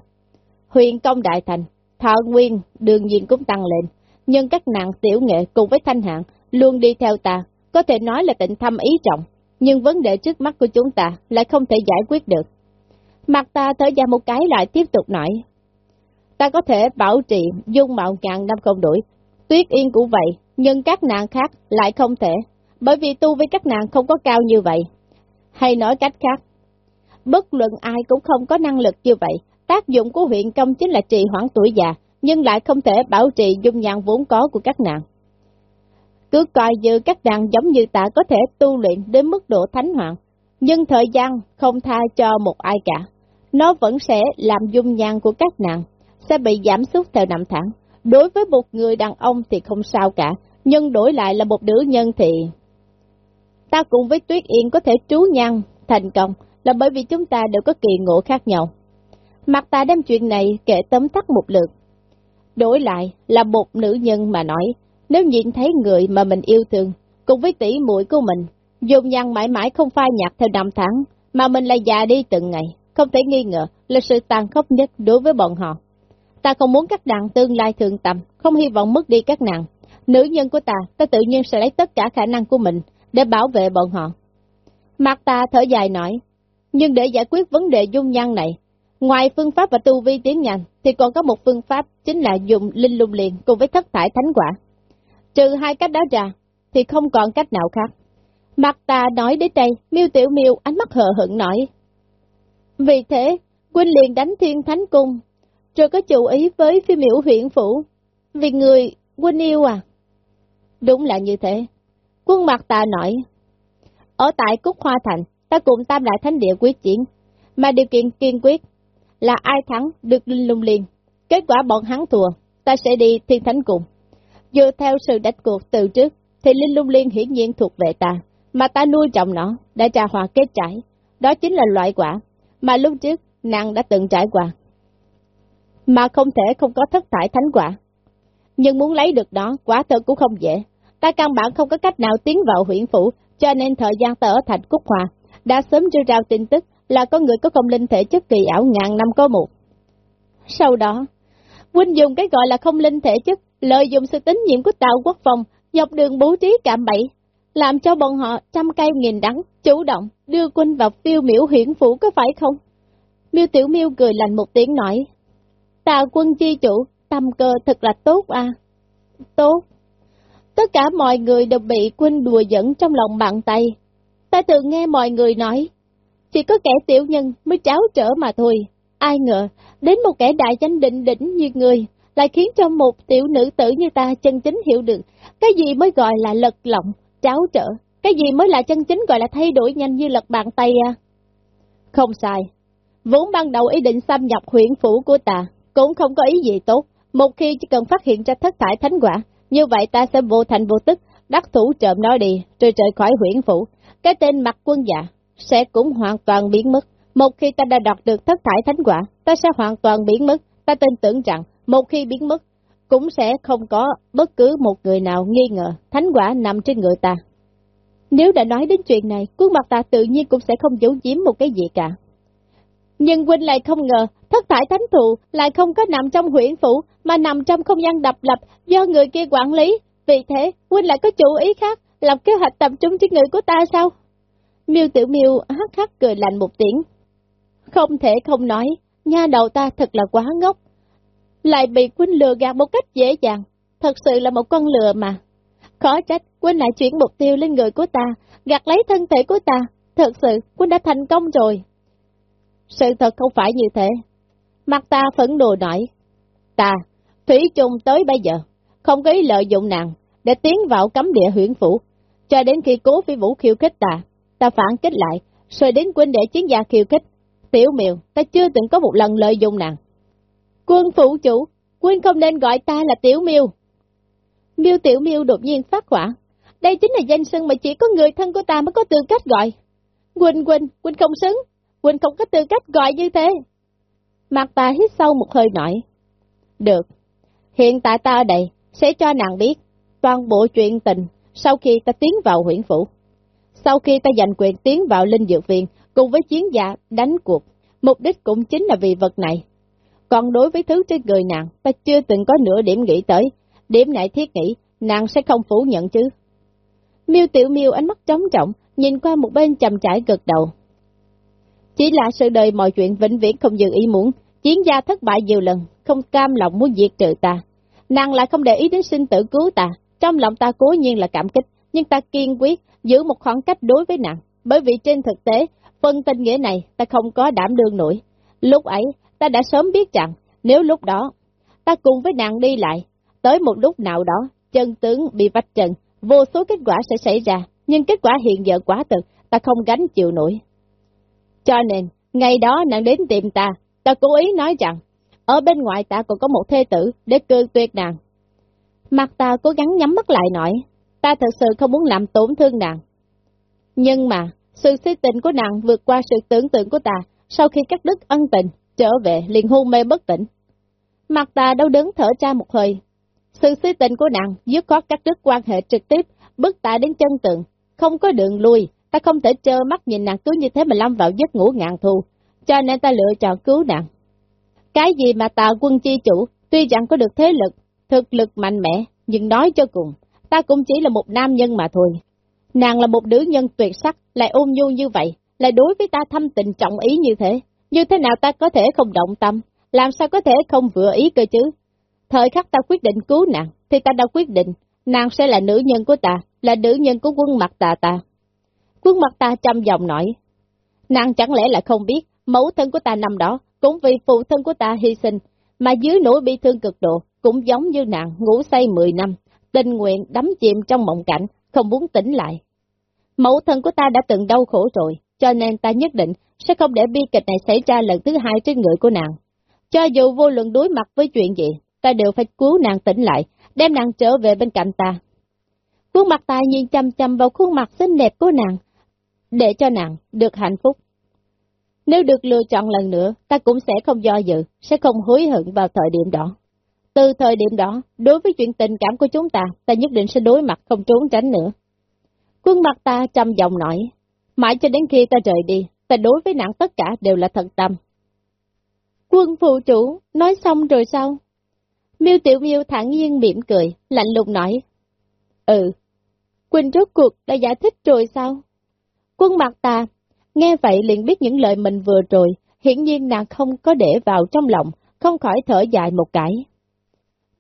Huyền công đại thành, thọ nguyên đương nhiên cũng tăng lên, nhưng các nàng tiểu nghệ cùng với thanh hạng luôn đi theo ta, có thể nói là tịnh thâm ý trọng, nhưng vấn đề trước mắt của chúng ta lại không thể giải quyết được. Mặt ta thở ra một cái lại tiếp tục nói. Ta có thể bảo trì dung mạo ngàn năm không đuổi, tuyết yên cũng vậy, nhưng các nàng khác lại không thể, bởi vì tu với các nàng không có cao như vậy. Hay nói cách khác, bất luận ai cũng không có năng lực như vậy, tác dụng của huyện công chính là trì hoãn tuổi già, nhưng lại không thể bảo trì dung nhan vốn có của các nàng Cứ coi như các nàng giống như ta có thể tu luyện đến mức độ thánh hoàng, nhưng thời gian không tha cho một ai cả. Nó vẫn sẽ làm dung nhan của các nàng, sẽ bị giảm sút theo năm tháng. Đối với một người đàn ông thì không sao cả, nhưng đổi lại là một nữ nhân thì... Ta cùng với Tuyết Yên có thể trú nhan thành công là bởi vì chúng ta đều có kỳ ngộ khác nhau. Mặt ta đem chuyện này kể tấm tắt một lượt. Đổi lại là một nữ nhân mà nói, nếu nhìn thấy người mà mình yêu thương, cùng với tỷ muội của mình, dùng nhan mãi mãi không phai nhạt theo năm tháng, mà mình lại già đi từng ngày, không thể nghi ngờ là sự tàn khốc nhất đối với bọn họ. Ta không muốn các nàng tương lai thường tầm, không hy vọng mất đi các nàng. Nữ nhân của ta, ta tự nhiên sẽ lấy tất cả khả năng của mình để bảo vệ bọn họ. Mặt ta thở dài nói, nhưng để giải quyết vấn đề dung nhan này, ngoài phương pháp và tu vi tiến nhanh, thì còn có một phương pháp chính là dùng linh lung liền cùng với thất thải thánh quả. Trừ hai cách đó ra, thì không còn cách nào khác. Mặt ta nói đến đây, miêu tiểu miêu ánh mắt hờ hững nói. Vì thế, Quynh liền đánh thiên thánh cung, rồi có chủ ý với phi miểu huyện phủ. Vì người, Quynh yêu à? Đúng là như thế. Quân mặt ta nói, ở tại Cúc Hoa Thành, ta cùng tam đại thánh địa quyết chiến, mà điều kiện kiên quyết là ai thắng được linh lung liền. Kết quả bọn hắn thua, ta sẽ đi thiên thánh cùng. Dựa theo sự đánh cuộc từ trước, thì linh lung liên hiển nhiên thuộc về ta, mà ta nuôi trọng nó, đã trà hòa kết trải. Đó chính là loại quả, mà lúc trước nàng đã từng trải qua. Mà không thể không có thất thải thánh quả. Nhưng muốn lấy được đó, quả thật cũng không dễ. Ta căn bản không có cách nào tiến vào huyện phủ, cho nên thời gian ta ở thành Cúc Hòa, đã sớm đưa ra tin tức là con người có công linh thể chất kỳ ảo ngàn năm có một. Sau đó, Huynh dùng cái gọi là không linh thể chất, lợi dụng sự tín nhiệm của Tào Quốc Phòng, dọc đường bố trí cạm bẫy, làm cho bọn họ trăm cây nghìn đắng, chủ động đưa quân vào phiêu miểu hiển phủ có phải không? Miêu Tiểu Miêu cười lành một tiếng nói, Tào quân chi chủ, tâm cơ thật là tốt à. Tốt. Tất cả mọi người đều bị quân đùa dẫn trong lòng bàn tay. Ta thường nghe mọi người nói, chỉ có kẻ tiểu nhân mới tráo trở mà thôi. Ai ngờ, đến một kẻ đại danh định đỉnh như người, lại khiến cho một tiểu nữ tử như ta chân chính hiểu được cái gì mới gọi là lật lọng, tráo trở, cái gì mới là chân chính gọi là thay đổi nhanh như lật bàn tay à. Không sai, vốn ban đầu ý định xâm nhập huyện phủ của ta, cũng không có ý gì tốt, một khi chỉ cần phát hiện ra thất thải thánh quả, như vậy ta sẽ vô thành vô tức, đắc thủ trộm nó đi, rồi trời khỏi huyện phủ, cái tên mặt quân dạ sẽ cũng hoàn toàn biến mất. Một khi ta đã đạt được thất thải thánh quả, ta sẽ hoàn toàn biến mất. Ta tin tưởng rằng, một khi biến mất, cũng sẽ không có bất cứ một người nào nghi ngờ thánh quả nằm trên người ta. Nếu đã nói đến chuyện này, quân mặt ta tự nhiên cũng sẽ không giấu giếm một cái gì cả. Nhưng huynh lại không ngờ, thất thải thánh thụ lại không có nằm trong huyện phủ, mà nằm trong không gian độc lập do người kia quản lý. Vì thế, huynh lại có chủ ý khác, lập kế hoạch tập trung trên người của ta sao? Miêu Tử Miêu hắc hắc cười lạnh một tiếng. Không thể không nói, nha đầu ta thật là quá ngốc. Lại bị Quynh lừa gạt một cách dễ dàng, thật sự là một con lừa mà. Khó trách, Quynh lại chuyển mục tiêu lên người của ta, gạt lấy thân thể của ta. Thật sự, Quynh đã thành công rồi. Sự thật không phải như thế. Mặt ta phẫn đồ nổi. Ta, Thủy chung tới bây giờ, không có ý lợi dụng nàng, để tiến vào cấm địa huyện phủ, cho đến khi cố phi vũ khiêu khích ta, ta phản kích lại, rồi đến quân để chiến gia khiêu khích. Tiểu miều, ta chưa từng có một lần lợi dụng nàng. Quân phụ chủ, quân không nên gọi ta là tiểu miêu. Miêu tiểu miêu đột nhiên phát hỏa. Đây chính là danh xưng mà chỉ có người thân của ta mới có tư cách gọi. Quỳnh Quỳnh, Quỳnh không xứng, Quỳnh không có tư cách gọi như thế. Mặt ta hít sâu một hơi nổi. Được, hiện tại ta ở đây, sẽ cho nàng biết toàn bộ chuyện tình sau khi ta tiến vào huyện phủ. Sau khi ta giành quyền tiến vào linh dược viện cùng với chiến giả đánh cuộc, mục đích cũng chính là vì vật này. Còn đối với thứ trên người nàng, ta chưa từng có nửa điểm nghĩ tới, điểm này thiết nghĩ, nàng sẽ không phủ nhận chứ. Miêu tiểu miêu ánh mắt trống trọng, nhìn qua một bên trầm trải gật đầu. Chỉ là sự đời mọi chuyện vĩnh viễn không dự ý muốn, chiến gia thất bại nhiều lần, không cam lòng muốn diệt trừ ta. Nàng lại không để ý đến sinh tử cứu ta, trong lòng ta cố nhiên là cảm kích, nhưng ta kiên quyết giữ một khoảng cách đối với nàng, bởi vì trên thực tế, phân tình nghĩa này ta không có đảm đương nổi. Lúc ấy, ta đã sớm biết rằng, nếu lúc đó, ta cùng với nàng đi lại, tới một lúc nào đó, chân tướng bị vạch trần, vô số kết quả sẽ xảy ra, nhưng kết quả hiện giờ quá thực, ta không gánh chịu nổi. Cho nên, ngày đó nàng đến tìm ta, ta cố ý nói rằng, ở bên ngoài ta còn có một thê tử để cư tuyệt nàng. Mặt ta cố gắng nhắm mắt lại nói, ta thật sự không muốn làm tổn thương nàng. Nhưng mà, sự suy tình của nàng vượt qua sự tưởng tượng của ta, sau khi cắt đứt ân tình, trở về liền hôn mê bất tỉnh. Mặt ta đau đớn thở ra một hơi. Sự suy tình của nàng dứt khoát cắt đứt quan hệ trực tiếp, bước ta đến chân tượng, không có đường lui, ta không thể trơ mắt nhìn nàng cứ như thế mà lâm vào giấc ngủ ngạn thù, cho nên ta lựa chọn cứu nàng. Cái gì mà tà quân chi chủ, tuy chẳng có được thế lực, thực lực mạnh mẽ, nhưng nói cho cùng, ta cũng chỉ là một nam nhân mà thôi. Nàng là một nữ nhân tuyệt sắc, lại ôn nhu như vậy, lại đối với ta thâm tình trọng ý như thế. Như thế nào ta có thể không động tâm, làm sao có thể không vừa ý cơ chứ? Thời khắc ta quyết định cứu nàng, thì ta đã quyết định, nàng sẽ là nữ nhân của ta, là nữ nhân của quân mặt tà ta. Quân mặt ta chăm dòng nói, nàng chẳng lẽ là không biết, mẫu thân của ta năm đó, cũng vì phụ thân của ta hy sinh, mà dưới nỗi bị thương cực độ, cũng giống như nàng ngủ say 10 năm, tình nguyện đắm chìm trong mộng cảnh, không muốn tỉnh lại. Mẫu thân của ta đã từng đau khổ rồi, cho nên ta nhất định sẽ không để bi kịch này xảy ra lần thứ hai trên người của nàng. Cho dù vô luận đối mặt với chuyện gì, ta đều phải cứu nàng tỉnh lại, đem nàng trở về bên cạnh ta. Khuôn mặt ta nhìn chăm chăm vào khuôn mặt xinh đẹp của nàng, để cho nàng được hạnh phúc. Nếu được lựa chọn lần nữa, ta cũng sẽ không do dự, sẽ không hối hận vào thời điểm đó. Từ thời điểm đó, đối với chuyện tình cảm của chúng ta, ta nhất định sẽ đối mặt không trốn tránh nữa. Quân mặt ta trầm giọng nói, mãi cho đến khi ta rời đi, ta đối với nàng tất cả đều là thật tâm. Quân phụ chủ, nói xong rồi sao? Miêu Tiểu Miêu thẳng nhiên mỉm cười, lạnh lùng nói. Ừ, Quỳnh rốt cuộc đã giải thích rồi sao? Quân mặt ta, nghe vậy liền biết những lời mình vừa rồi, hiển nhiên nàng không có để vào trong lòng, không khỏi thở dài một cái.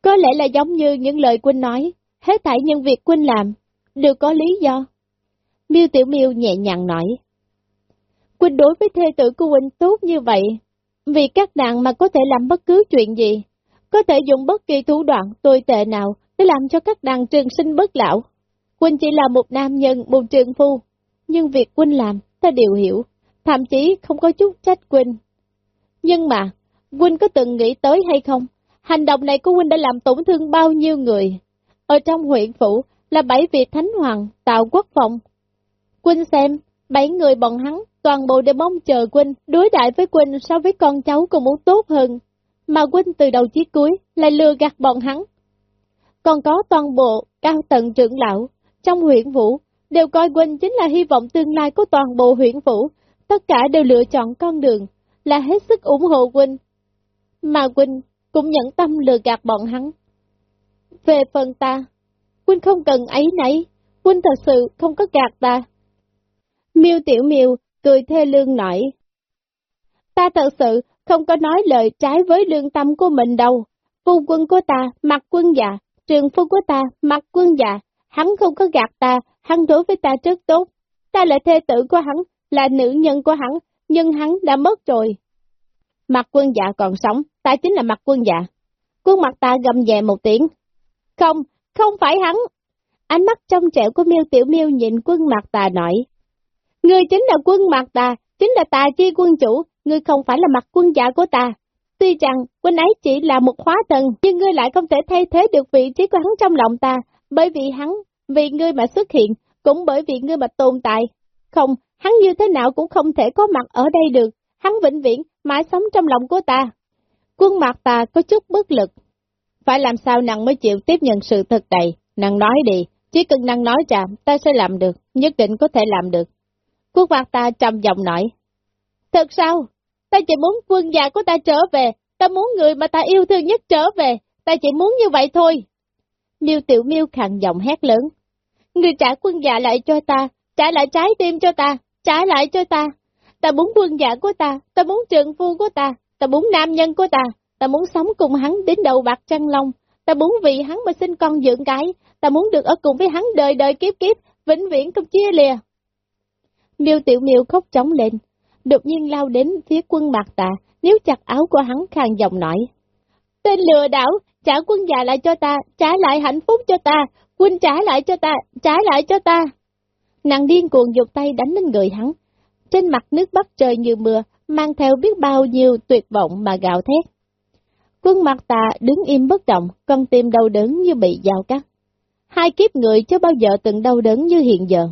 Có lẽ là giống như những lời Quynh nói, hết thảy những việc Quynh làm, đều có lý do. Miêu Tiểu Miêu nhẹ nhàng nói. Quynh đối với thê tử của Quynh tốt như vậy, vì các nàng mà có thể làm bất cứ chuyện gì, có thể dùng bất kỳ thủ đoạn tồi tệ nào để làm cho các nàng trường sinh bất lão. Quynh chỉ là một nam nhân, một trường phu, nhưng việc Quynh làm, ta đều hiểu, thậm chí không có chút trách Quynh. Nhưng mà, Quynh có từng nghĩ tới hay không? Hành động này của Quynh đã làm tổn thương bao nhiêu người? Ở trong huyện phủ là bảy vị thánh hoàng, tạo quốc phòng. Quynh xem, bảy người bọn hắn, toàn bộ đều mong chờ Quynh, đối đại với Quynh so với con cháu còn muốn tốt hơn. Mà Quynh từ đầu chí cuối lại lừa gạt bọn hắn. Còn có toàn bộ cao tận trưởng lão trong huyện phủ đều coi Quynh chính là hy vọng tương lai của toàn bộ huyện phủ, tất cả đều lựa chọn con đường, là hết sức ủng hộ Quynh. Mà Quynh cũng nhận tâm lừa gạt bọn hắn. Về phần ta, Quynh không cần ấy nấy, Quynh thật sự không có gạt ta. Miêu Tiểu Miêu cười thê lương nổi. Ta thật sự không có nói lời trái với lương tâm của mình đâu. Phu quân của ta, mặc quân già, trường phu của ta, mặc quân già, hắn không có gạt ta, hắn đối với ta rất tốt. Ta là thê tử của hắn, là nữ nhân của hắn, nhưng hắn đã mất rồi. Mặt quân dạ còn sống, ta chính là mặt quân dạ. Quân mặt ta gầm nhẹ một tiếng. Không, không phải hắn. Ánh mắt trong trẻo của miêu tiểu miêu nhìn quân mặt ta nói. Ngươi chính là quân mặt ta, chính là tà chi quân chủ, ngươi không phải là mặt quân dạ của ta. Tuy rằng quân ấy chỉ là một hóa thần, nhưng ngươi lại không thể thay thế được vị trí của hắn trong lòng ta, bởi vì hắn, vì ngươi mà xuất hiện, cũng bởi vì ngươi mà tồn tại. Không, hắn như thế nào cũng không thể có mặt ở đây được, hắn vĩnh viễn, mãi sống trong lòng của ta. Quân mặt ta có chút bất lực. Phải làm sao nàng mới chịu tiếp nhận sự thật này, nàng nói đi, chỉ cần nàng nói ra, ta sẽ làm được, nhất định có thể làm được. Quân mặt ta trầm giọng nói, Thật sao? Ta chỉ muốn quân già của ta trở về, ta muốn người mà ta yêu thương nhất trở về, ta chỉ muốn như vậy thôi. Miêu Tiểu Miêu khàn giọng hét lớn. Người trả quân già lại cho ta, trả lại trái tim cho ta, trả lại cho ta. Ta muốn quân giả của ta, ta muốn trường phu của ta, ta muốn nam nhân của ta, ta muốn sống cùng hắn đến đầu bạc trăng long, ta muốn vì hắn mà sinh con dưỡng cái, ta muốn được ở cùng với hắn đời đời kiếp kiếp, vĩnh viễn không chia lìa. Miêu Tiểu Miêu khóc trống lên, đột nhiên lao đến phía quân mạc tà, níu chặt áo của hắn khang giọng nói. Tên lừa đảo, trả quân già lại cho ta, trả lại hạnh phúc cho ta, quân trả lại cho ta, trả lại cho ta. Nàng điên cuồng dục tay đánh lên người hắn. Trên mặt nước bắt trời như mưa, mang theo biết bao nhiêu tuyệt vọng mà gạo thét. Quân mặt tà đứng im bất động, con tim đau đớn như bị dao cắt. Hai kiếp người chưa bao giờ từng đau đớn như hiện giờ.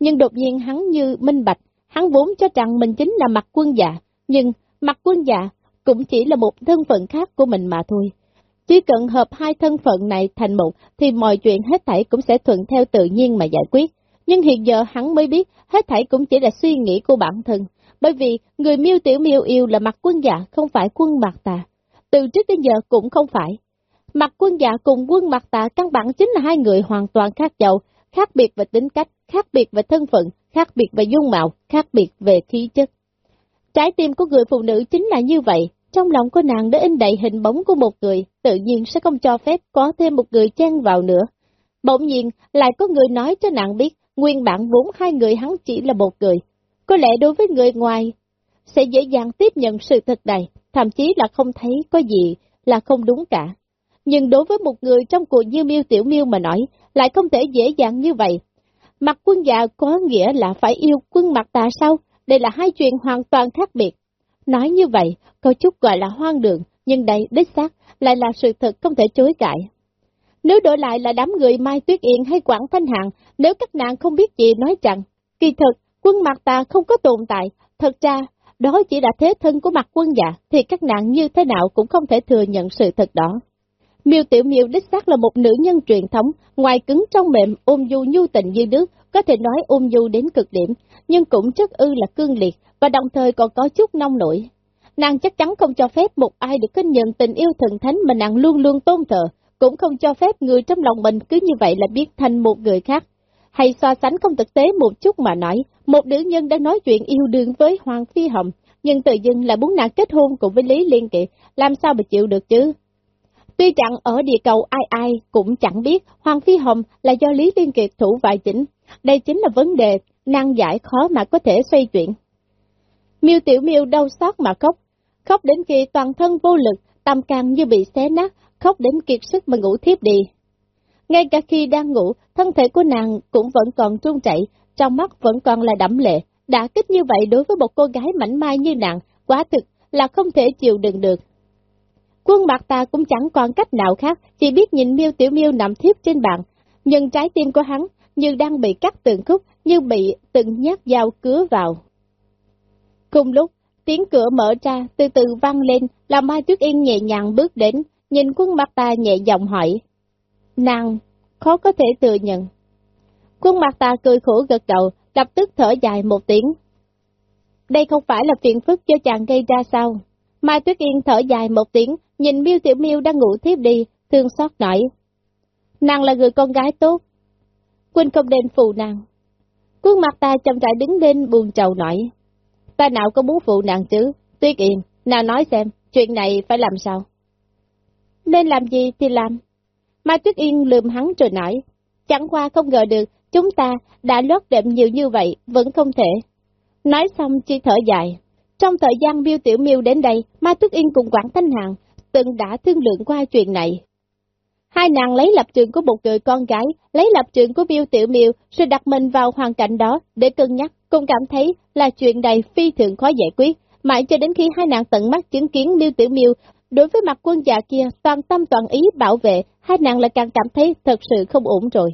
Nhưng đột nhiên hắn như minh bạch, hắn vốn cho rằng mình chính là mặt quân dạ, nhưng mặt quân dạ cũng chỉ là một thân phận khác của mình mà thôi. Chỉ cần hợp hai thân phận này thành một thì mọi chuyện hết thảy cũng sẽ thuận theo tự nhiên mà giải quyết. Nhưng hiện giờ hắn mới biết hết thảy cũng chỉ là suy nghĩ của bản thân, bởi vì người miêu tiểu miêu yêu là mặt quân dạ, không phải quân mặt tà. Từ trước đến giờ cũng không phải. Mặt quân dạ cùng quân mặt tà căn bản chính là hai người hoàn toàn khác nhau, khác biệt về tính cách, khác biệt về thân phận, khác biệt về dung mạo, khác biệt về khí chất. Trái tim của người phụ nữ chính là như vậy, trong lòng của nàng đã in đầy hình bóng của một người, tự nhiên sẽ không cho phép có thêm một người chen vào nữa. Bỗng nhiên, lại có người nói cho nàng biết, nguyên bản vốn hai người hắn chỉ là một người. Có lẽ đối với người ngoài, sẽ dễ dàng tiếp nhận sự thật này, thậm chí là không thấy có gì là không đúng cả. Nhưng đối với một người trong cuộc như miêu tiểu miêu mà nói, lại không thể dễ dàng như vậy. Mặt quân dạ có nghĩa là phải yêu quân mặt tà sao? Đây là hai chuyện hoàn toàn khác biệt. Nói như vậy, có chút gọi là hoang đường, nhưng đây đích xác lại là sự thật không thể chối cãi. Nếu đổi lại là đám người Mai Tuyết Yên hay Quảng Thanh Hạng, nếu các nàng không biết gì nói chẳng kỳ thực, quân mặt ta không có tồn tại, thật ra, đó chỉ là thế thân của mặt quân dạ, thì các nạn như thế nào cũng không thể thừa nhận sự thật đó. Miêu Tiểu Miêu đích xác là một nữ nhân truyền thống, ngoài cứng trong mềm, ôm du nhu tình như nước, có thể nói ôm du đến cực điểm, nhưng cũng rất ư là cương liệt, và đồng thời còn có chút nông nổi. Nàng chắc chắn không cho phép một ai được kinh nhận tình yêu thần thánh mà nàng luôn luôn tôn thờ, cũng không cho phép người trong lòng mình cứ như vậy là biết thành một người khác. Hay so sánh không thực tế một chút mà nói, một nữ nhân đang nói chuyện yêu đương với Hoàng Phi Hồng, nhưng tự dưng lại muốn nàng kết hôn cùng với Lý Liên Kỵ, làm sao mà chịu được chứ? Tuy rằng ở địa cầu ai ai cũng chẳng biết Hoàng Phi Hồng là do Lý Liên Kiệt thủ vài chỉnh, đây chính là vấn đề nan giải khó mà có thể xoay chuyển. Miêu Tiểu Miêu đau xót mà khóc, khóc đến khi toàn thân vô lực, tâm can như bị xé nát, khóc đến kiệt sức mà ngủ thiếp đi. Ngay cả khi đang ngủ, thân thể của nàng cũng vẫn còn trung chảy, trong mắt vẫn còn là đẫm lệ. Đã kích như vậy đối với một cô gái mảnh mai như nàng, quá thực là không thể chịu đựng được. Quân mặt ta cũng chẳng còn cách nào khác, chỉ biết nhìn miêu tiểu miêu nằm thiếp trên bàn, nhưng trái tim của hắn như đang bị cắt từng khúc, như bị từng nhát dao cứa vào. Cùng lúc, tiếng cửa mở ra, từ từ vang lên, làm Mai Tuyết Yên nhẹ nhàng bước đến, nhìn quân mặt ta nhẹ giọng hỏi. Nàng, khó có thể tự nhận. Quân mặt ta cười khổ gật đầu, lập tức thở dài một tiếng. Đây không phải là phiền phức cho chàng gây ra sao? Mai Tuyết Yên thở dài một tiếng, nhìn Miêu Tiểu Miêu đang ngủ thiếp đi, thương xót nổi. Nàng là người con gái tốt. Quỳnh không nên phụ nàng. Quân mặt ta chậm rãi đứng lên buồn trầu nổi. Ta nào có muốn phụ nàng chứ? Tuyết Yên, nàng nói xem, chuyện này phải làm sao? Nên làm gì thì làm. Mai Tuyết Yên lườm hắn rồi nói. Chẳng qua không ngờ được, chúng ta đã lót đệm nhiều như vậy, vẫn không thể. Nói xong chỉ thở dài. Trong thời gian miêu tiểu miêu đến đây, Mai Tuyết Yên cùng Quảng Thanh Hằng từng đã thương lượng qua chuyện này. Hai nàng lấy lập trường của một người con gái, lấy lập trường của miêu tiểu miêu, rồi đặt mình vào hoàn cảnh đó để cân nhắc, cũng cảm thấy là chuyện này phi thường khó giải quyết, mãi cho đến khi hai nàng tận mắt chứng kiến miêu tiểu miêu đối với mặt quân già kia toàn tâm toàn ý bảo vệ, hai nàng lại càng cảm thấy thật sự không ổn rồi.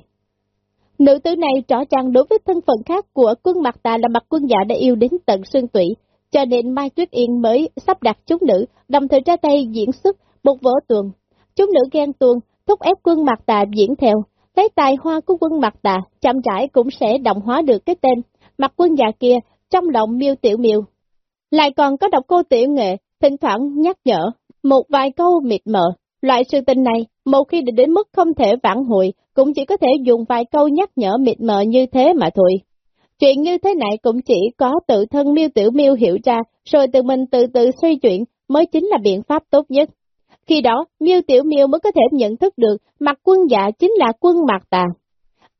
Nữ tử này rõ ràng đối với thân phận khác của quân mặt tà là mặt quân giả đã yêu đến tận xương tủy, cho nên Mai Tuyết Yên mới sắp đặt chúng nữ, đồng thời ra tay diễn xuất một vở tuồng. Chúng nữ ghen tuồng, thúc ép quân mặt tà diễn theo, lấy tài hoa của quân mặt tà, chậm rãi cũng sẽ động hóa được cái tên mặt quân già kia trong lòng miêu tiểu miêu. Lại còn có độc cô tiểu nghệ, thỉnh thoảng nhắc nhở, một vài câu mịt mờ. Loại sự tình này, một khi đến mức không thể vãn hồi, cũng chỉ có thể dùng vài câu nhắc nhở mịt mờ như thế mà thôi. Chuyện như thế này cũng chỉ có tự thân miêu tiểu miêu hiểu ra, rồi tự mình từ từ suy chuyện mới chính là biện pháp tốt nhất. Khi đó, miêu tiểu miêu mới có thể nhận thức được mặt quân dạ chính là quân mặt tà.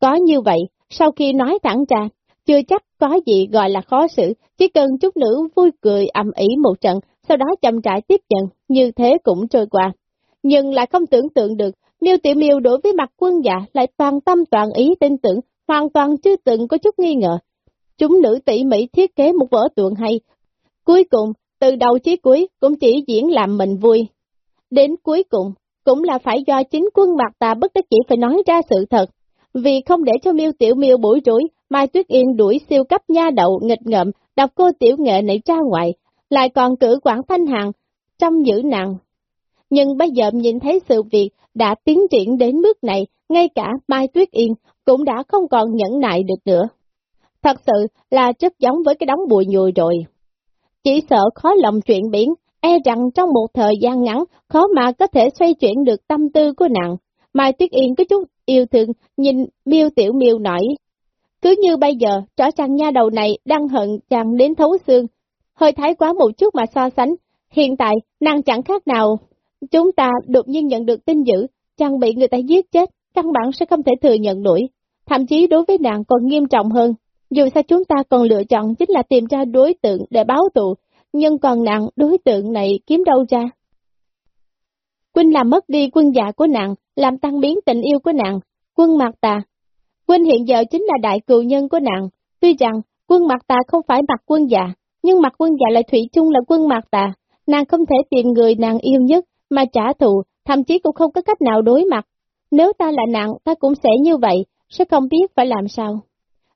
Có như vậy, sau khi nói thẳng ra, chưa chắc có gì gọi là khó xử, chỉ cần chút nữ vui cười ầm ý một trận, sau đó chậm rãi tiếp nhận, như thế cũng trôi qua. Nhưng lại không tưởng tượng được, miêu tiểu miêu đối với mặt quân dạ lại toàn tâm toàn ý tin tưởng, hoàn toàn chưa từng có chút nghi ngờ, Chúng nữ tỉ mỉ thiết kế một vở tuồng hay. Cuối cùng, từ đầu chí cuối cũng chỉ diễn làm mình vui. Đến cuối cùng, cũng là phải do chính quân mặt tà bất đắc chỉ phải nói ra sự thật. Vì không để cho miêu tiểu miêu bủi rủi, Mai Tuyết Yên đuổi siêu cấp nha đậu nghịch ngợm, đọc cô tiểu nghệ này ra ngoài, lại còn cử quản thanh hàng, trong giữ nặng. Nhưng bây giờ nhìn thấy sự việc đã tiến triển đến mức này, ngay cả Mai Tuyết Yên cũng đã không còn nhẫn nại được nữa. Thật sự là rất giống với cái đống bụi nhùi rồi. chỉ sợ khó lòng chuyện biển, e rằng trong một thời gian ngắn, khó mà có thể xoay chuyển được tâm tư của nàng. Mai Tuyết Yên có chút yêu thương, nhìn miêu tiểu miêu nổi, Cứ như bây giờ, rõ ràng nha đầu này đang hận chàng đến thấu xương, hơi thái quá một chút mà so sánh. Hiện tại, nàng chẳng khác nào. Chúng ta đột nhiên nhận được tin dữ, chàng bị người ta giết chết, căn bản sẽ không thể thừa nhận nổi. Thậm chí đối với nàng còn nghiêm trọng hơn. Dù sao chúng ta còn lựa chọn chính là tìm ra đối tượng để báo tù, nhưng còn nàng đối tượng này kiếm đâu ra? Quynh làm mất đi quân dạ của nàng, làm tăng biến tình yêu của nàng, quân mặt tà. Quynh hiện giờ chính là đại cựu nhân của nàng, tuy rằng quân mặt tà không phải mặt quân dạ, nhưng mặt quân dạ lại thủy chung là quân mặt tà, nàng không thể tìm người nàng yêu nhất mà trả thù, thậm chí cũng không có cách nào đối mặt. Nếu ta là nàng, ta cũng sẽ như vậy, sẽ không biết phải làm sao.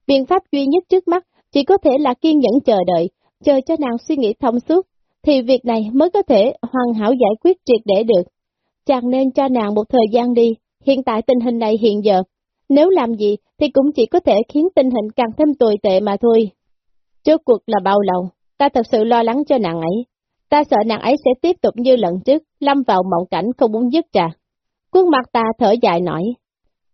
Biện pháp duy nhất trước mắt chỉ có thể là kiên nhẫn chờ đợi, chờ cho nàng suy nghĩ thông suốt, thì việc này mới có thể hoàn hảo giải quyết triệt để được. Chàng nên cho nàng một thời gian đi, hiện tại tình hình này hiện giờ, nếu làm gì thì cũng chỉ có thể khiến tình hình càng thêm tồi tệ mà thôi. Trước cuộc là bao lâu, ta thật sự lo lắng cho nàng ấy. Ta sợ nàng ấy sẽ tiếp tục như lần trước, lâm vào mộng cảnh không muốn dứt trà. Quân mặt ta thở dài nói,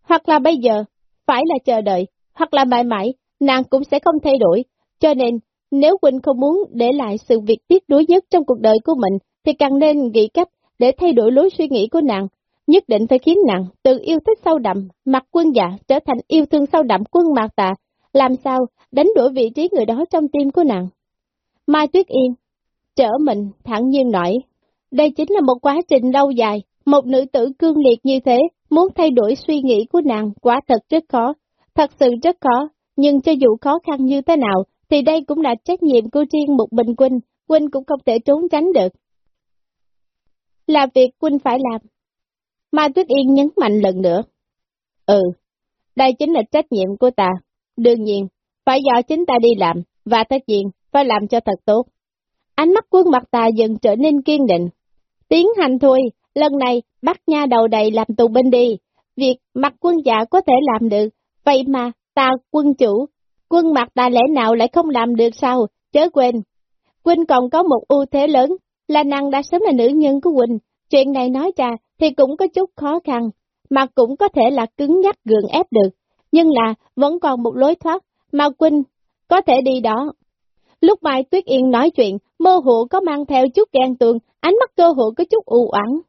hoặc là bây giờ, phải là chờ đợi, hoặc là mãi mãi, nàng cũng sẽ không thay đổi, cho nên nếu Quỳnh không muốn để lại sự việc tiếc đối nhất trong cuộc đời của mình, thì càng nên nghĩ cách để thay đổi lối suy nghĩ của nàng. Nhất định phải khiến nàng từ yêu thích sâu đậm, mặt quân dạ trở thành yêu thương sâu đậm quân mạc tạ, làm sao đánh đuổi vị trí người đó trong tim của nàng. Mai Tuyết Yên, trở mình, thẳng nhiên nói, đây chính là một quá trình lâu dài, một nữ tử cương liệt như thế, muốn thay đổi suy nghĩ của nàng quả thật rất khó, thật sự rất khó, nhưng cho dù khó khăn như thế nào, thì đây cũng là trách nhiệm của riêng một bình Quynh, Quynh cũng không thể trốn tránh được. Là việc Quynh phải làm. mà Tuyết Yên nhấn mạnh lần nữa. Ừ, đây chính là trách nhiệm của ta. Đương nhiên, phải do chính ta đi làm, và tất nhiên, phải làm cho thật tốt. Ánh mắt quân mặt ta dần trở nên kiên định. Tiến hành thôi, lần này bắt nha đầu đầy làm tù binh đi. Việc mặt quân dạ có thể làm được, vậy mà ta quân chủ Quân mặt ta lẽ nào lại không làm được sao, chớ quên. Quỳnh còn có một ưu thế lớn, là nàng đã sớm là nữ nhân của Quỳnh, chuyện này nói ra thì cũng có chút khó khăn, mà cũng có thể là cứng nhắc gượng ép được, nhưng là vẫn còn một lối thoát, mà Quỳnh có thể đi đó. Lúc Mai Tuyết Yên nói chuyện, mơ hồ có mang theo chút ghen tường ánh mắt cơ hội có chút u oán.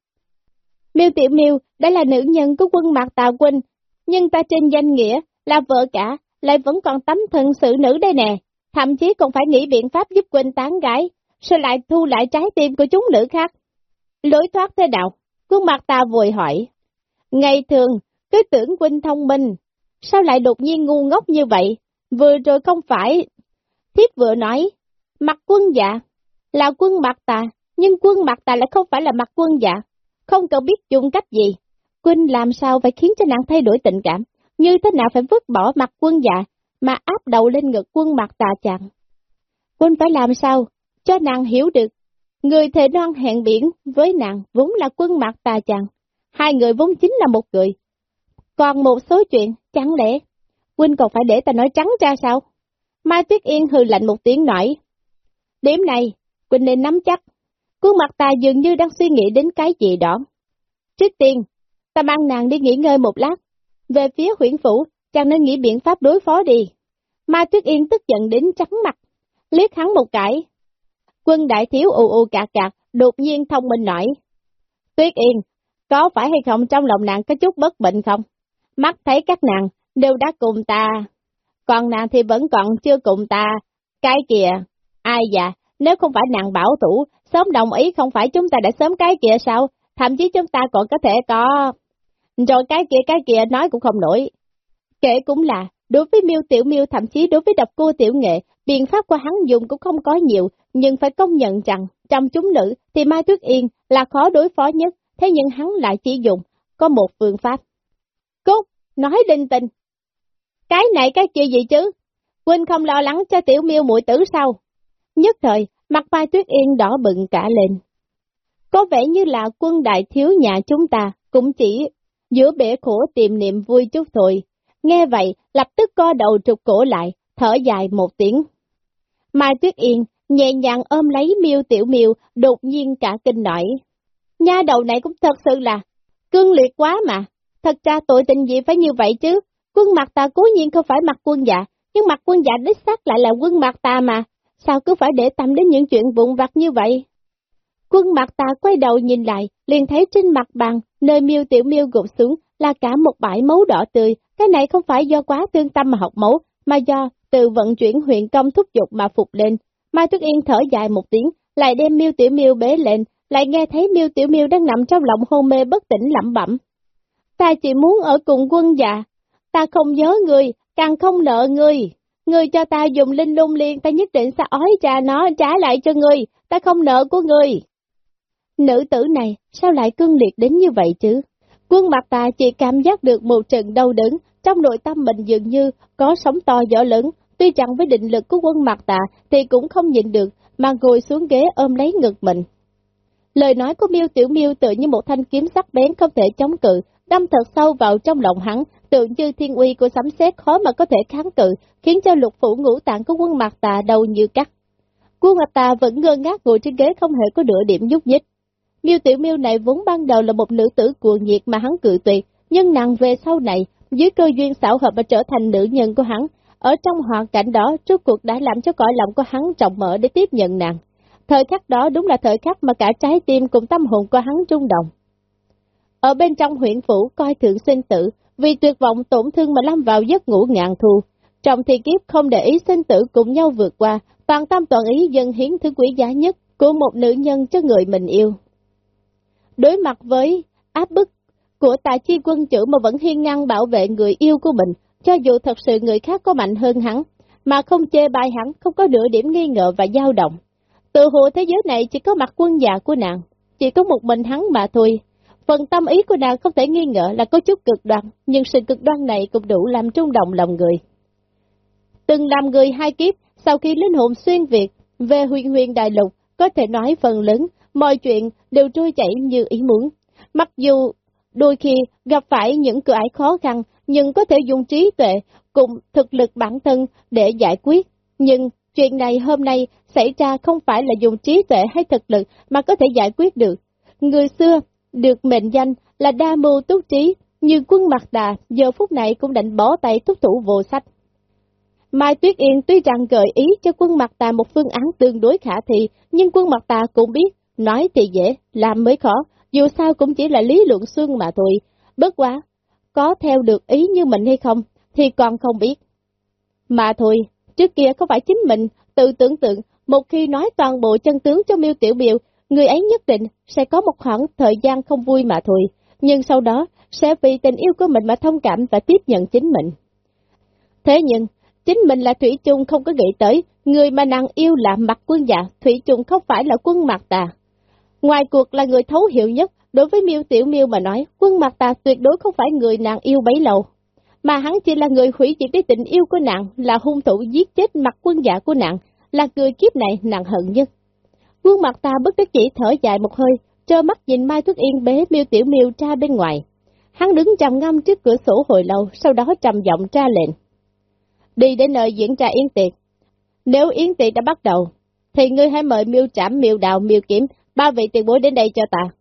Miêu Tiểu Miêu, đây là nữ nhân của quân mạc Tà Quân, nhưng ta trên danh nghĩa là vợ cả, lại vẫn còn tấm thân sự nữ đây nè, thậm chí còn phải nghĩ biện pháp giúp Quỳnh tán gái, sao lại thu lại trái tim của chúng nữ khác. Lối thoát thế nào? quân mặt ta vội hỏi. Ngày thường, cứ tưởng Quỳnh thông minh, sao lại đột nhiên ngu ngốc như vậy? Vừa rồi không phải... Thiếp vừa nói, mặt quân dạ, là quân mặt tà, nhưng quân mặt tà lại không phải là mặt quân dạ, không cần biết dùng cách gì. quân làm sao phải khiến cho nàng thay đổi tình cảm, như thế nào phải vứt bỏ mặt quân dạ, mà áp đầu lên ngực quân mặt tà chàng. Quân phải làm sao, cho nàng hiểu được, người thề non hẹn biển với nàng vốn là quân mặt tà chàng, hai người vốn chính là một người. Còn một số chuyện, chẳng lẽ, quân còn phải để ta nói trắng ra sao? Mai Tuyết Yên hừ lạnh một tiếng nói. Điểm này, Quỳnh nên nắm chắc. Cuốn mặt ta dường như đang suy nghĩ đến cái gì đó. Trước tiên, ta mang nàng đi nghỉ ngơi một lát, về phía huyện phủ, chàng nên nghĩ biện pháp đối phó đi. Mai Tuyết Yên tức giận đến trắng mặt, liếc hắn một cái. Quân đại thiếu ù ù cạc cạc, đột nhiên thông minh nổi. Tuyết Yên, có phải hay không trong lòng nàng có chút bất bệnh không? Mắt thấy các nàng đều đã cùng ta, còn nàng thì vẫn còn chưa cùng ta. Cái kìa, ai dạ, nếu không phải nàng bảo thủ, sớm đồng ý không phải chúng ta đã sớm cái kìa sao? Thậm chí chúng ta còn có thể có... Rồi cái kia cái kia nói cũng không nổi. Kể cũng là, đối với miêu tiểu miêu thậm chí đối với độc cô tiểu nghệ, biện pháp của hắn dùng cũng không có nhiều, nhưng phải công nhận rằng, trong chúng nữ thì Mai Tuyết Yên là khó đối phó nhất, thế nhưng hắn lại chỉ dùng, có một phương pháp. Cốt, nói linh tinh. Cái này cái kia gì chứ? Quỳnh không lo lắng cho tiểu miêu mũi tử sao? Nhất thời, mặt Mai Tuyết Yên đỏ bừng cả lên. Có vẻ như là quân đại thiếu nhà chúng ta cũng chỉ giữa bể khổ tìm niệm vui chút thôi. Nghe vậy, lập tức co đầu trục cổ lại, thở dài một tiếng. Mai Tuyết Yên nhẹ nhàng ôm lấy miêu tiểu miêu, đột nhiên cả kinh nổi. Nha đầu này cũng thật sự là cương liệt quá mà, thật ra tội tình gì phải như vậy chứ, quân mặt ta cố nhiên không phải mặt quân dạ, nhưng mặt quân dạ đích xác lại là quân mặt ta mà, sao cứ phải để tâm đến những chuyện vụn vặt như vậy? Quân mặt ta quay đầu nhìn lại, liền thấy trên mặt bàn, nơi miêu tiểu miêu gục xuống, là cả một bãi máu đỏ tươi, cái này không phải do quá thương tâm mà học máu, mà do từ vận chuyển huyện công thúc giục mà phục lên. Mai Tuyết Yên thở dài một tiếng, lại đem miêu tiểu miêu bế lên, lại nghe thấy miêu tiểu miêu đang nằm trong lòng hôn mê bất tỉnh lẩm bẩm. Ta chỉ muốn ở cùng quân già, ta không nhớ người, càng không nợ người. Người cho ta dùng linh lung liền ta nhất định sẽ ói trà nó trả lại cho người, ta không nợ của người. Nữ tử này, sao lại cương liệt đến như vậy chứ? Quân mặt ta chỉ cảm giác được một trận đau đớn, trong nội tâm mình dường như có sóng to gió lớn, tuy rằng với định lực của quân mặt tạ thì cũng không nhịn được, mà ngồi xuống ghế ôm lấy ngực mình. Lời nói của miêu Tiểu miêu tự như một thanh kiếm sắc bén không thể chống cự, đâm thật sâu vào trong lòng hắn, tự như thiên uy của sấm sét khó mà có thể kháng cự, khiến cho lục phủ ngũ tạng của quân mặt tà đầu như cắt. Quân mặt tà vẫn ngơ ngác ngồi trên ghế không hề có nửa điểm nhúc nhích. Miêu Tiểu miêu này vốn ban đầu là một nữ tử cuồng nhiệt mà hắn cự tuyệt, nhưng nàng về sau này, dưới cơ duyên xảo hợp mà trở thành nữ nhân của hắn, ở trong hoàn cảnh đó, trước cuộc đã làm cho cõi lòng của hắn trọng mở để tiếp nhận nàng. Thời khắc đó đúng là thời khắc mà cả trái tim cùng tâm hồn của hắn rung động. Ở bên trong huyện phủ coi thượng sinh tử, vì tuyệt vọng tổn thương mà lâm vào giấc ngủ ngạn thù. Trong thi kiếp không để ý sinh tử cùng nhau vượt qua, toàn tâm toàn ý dân hiến thứ quý giá nhất của một nữ nhân cho người mình yêu. Đối mặt với áp bức của tài chi quân chủ mà vẫn hiên ngang bảo vệ người yêu của mình, cho dù thật sự người khác có mạnh hơn hắn, mà không chê bai hắn, không có nửa điểm nghi ngờ và dao động. Tự hồ thế giới này chỉ có mặt quân già của nàng, chỉ có một mình hắn mà thôi. Phần tâm ý của nàng không thể nghi ngờ là có chút cực đoan, nhưng sự cực đoan này cũng đủ làm trung động lòng người. Từng làm người hai kiếp, sau khi linh hồn xuyên Việt về huyền huyền đại lục, có thể nói phần lớn, mọi chuyện đều trôi chảy như ý muốn. Mặc dù đôi khi gặp phải những cửa ải khó khăn, nhưng có thể dùng trí tuệ cùng thực lực bản thân để giải quyết. Nhưng chuyện này hôm nay xảy ra không phải là dùng trí tuệ hay thực lực mà có thể giải quyết được. Người xưa được mệnh danh là đa mưu túc trí, như quân mặt đà giờ phút này cũng định bỏ tay thúc thủ vô sách. Mai Tuyết Yên tuy rằng gợi ý cho quân mặt tà một phương án tương đối khả thi, nhưng quân mặt tà cũng biết, nói thì dễ, làm mới khó, dù sao cũng chỉ là lý luận xương mà thôi. Bất quá, có theo được ý như mình hay không, thì còn không biết. Mà thôi, trước kia có phải chính mình tự tưởng tượng, một khi nói toàn bộ chân tướng cho miêu tiểu biểu, người ấy nhất định sẽ có một khoảng thời gian không vui mà thôi, nhưng sau đó sẽ vì tình yêu của mình mà thông cảm và tiếp nhận chính mình. Thế nhưng, chính mình là Thủy chung không có nghĩ tới, người mà nàng yêu là mặt quân dạ, Thủy chung không phải là quân mặt tà. Ngoài cuộc là người thấu hiểu nhất, đối với miêu Tiểu miêu mà nói, quân mặt tà tuyệt đối không phải người nàng yêu bấy lâu, mà hắn chỉ là người hủy diệt cái tình yêu của nàng, là hung thủ giết chết mặt quân dạ của nàng, là người kiếp này nàng hận nhất. Quân mặt ta bất đắc chỉ thở dài một hơi, trơ mắt nhìn Mai Thuốc Yên bế miêu Tiểu miêu ra bên ngoài. Hắn đứng trầm ngâm trước cửa sổ hồi lâu, sau đó trầm giọng ra lệnh. Đi đến nơi diễn ra yến tiệc. Nếu yến tiệc đã bắt đầu, thì ngươi hãy mời miêu trảm, miêu đào, miêu kiểm, ba vị tiền bối đến đây cho ta.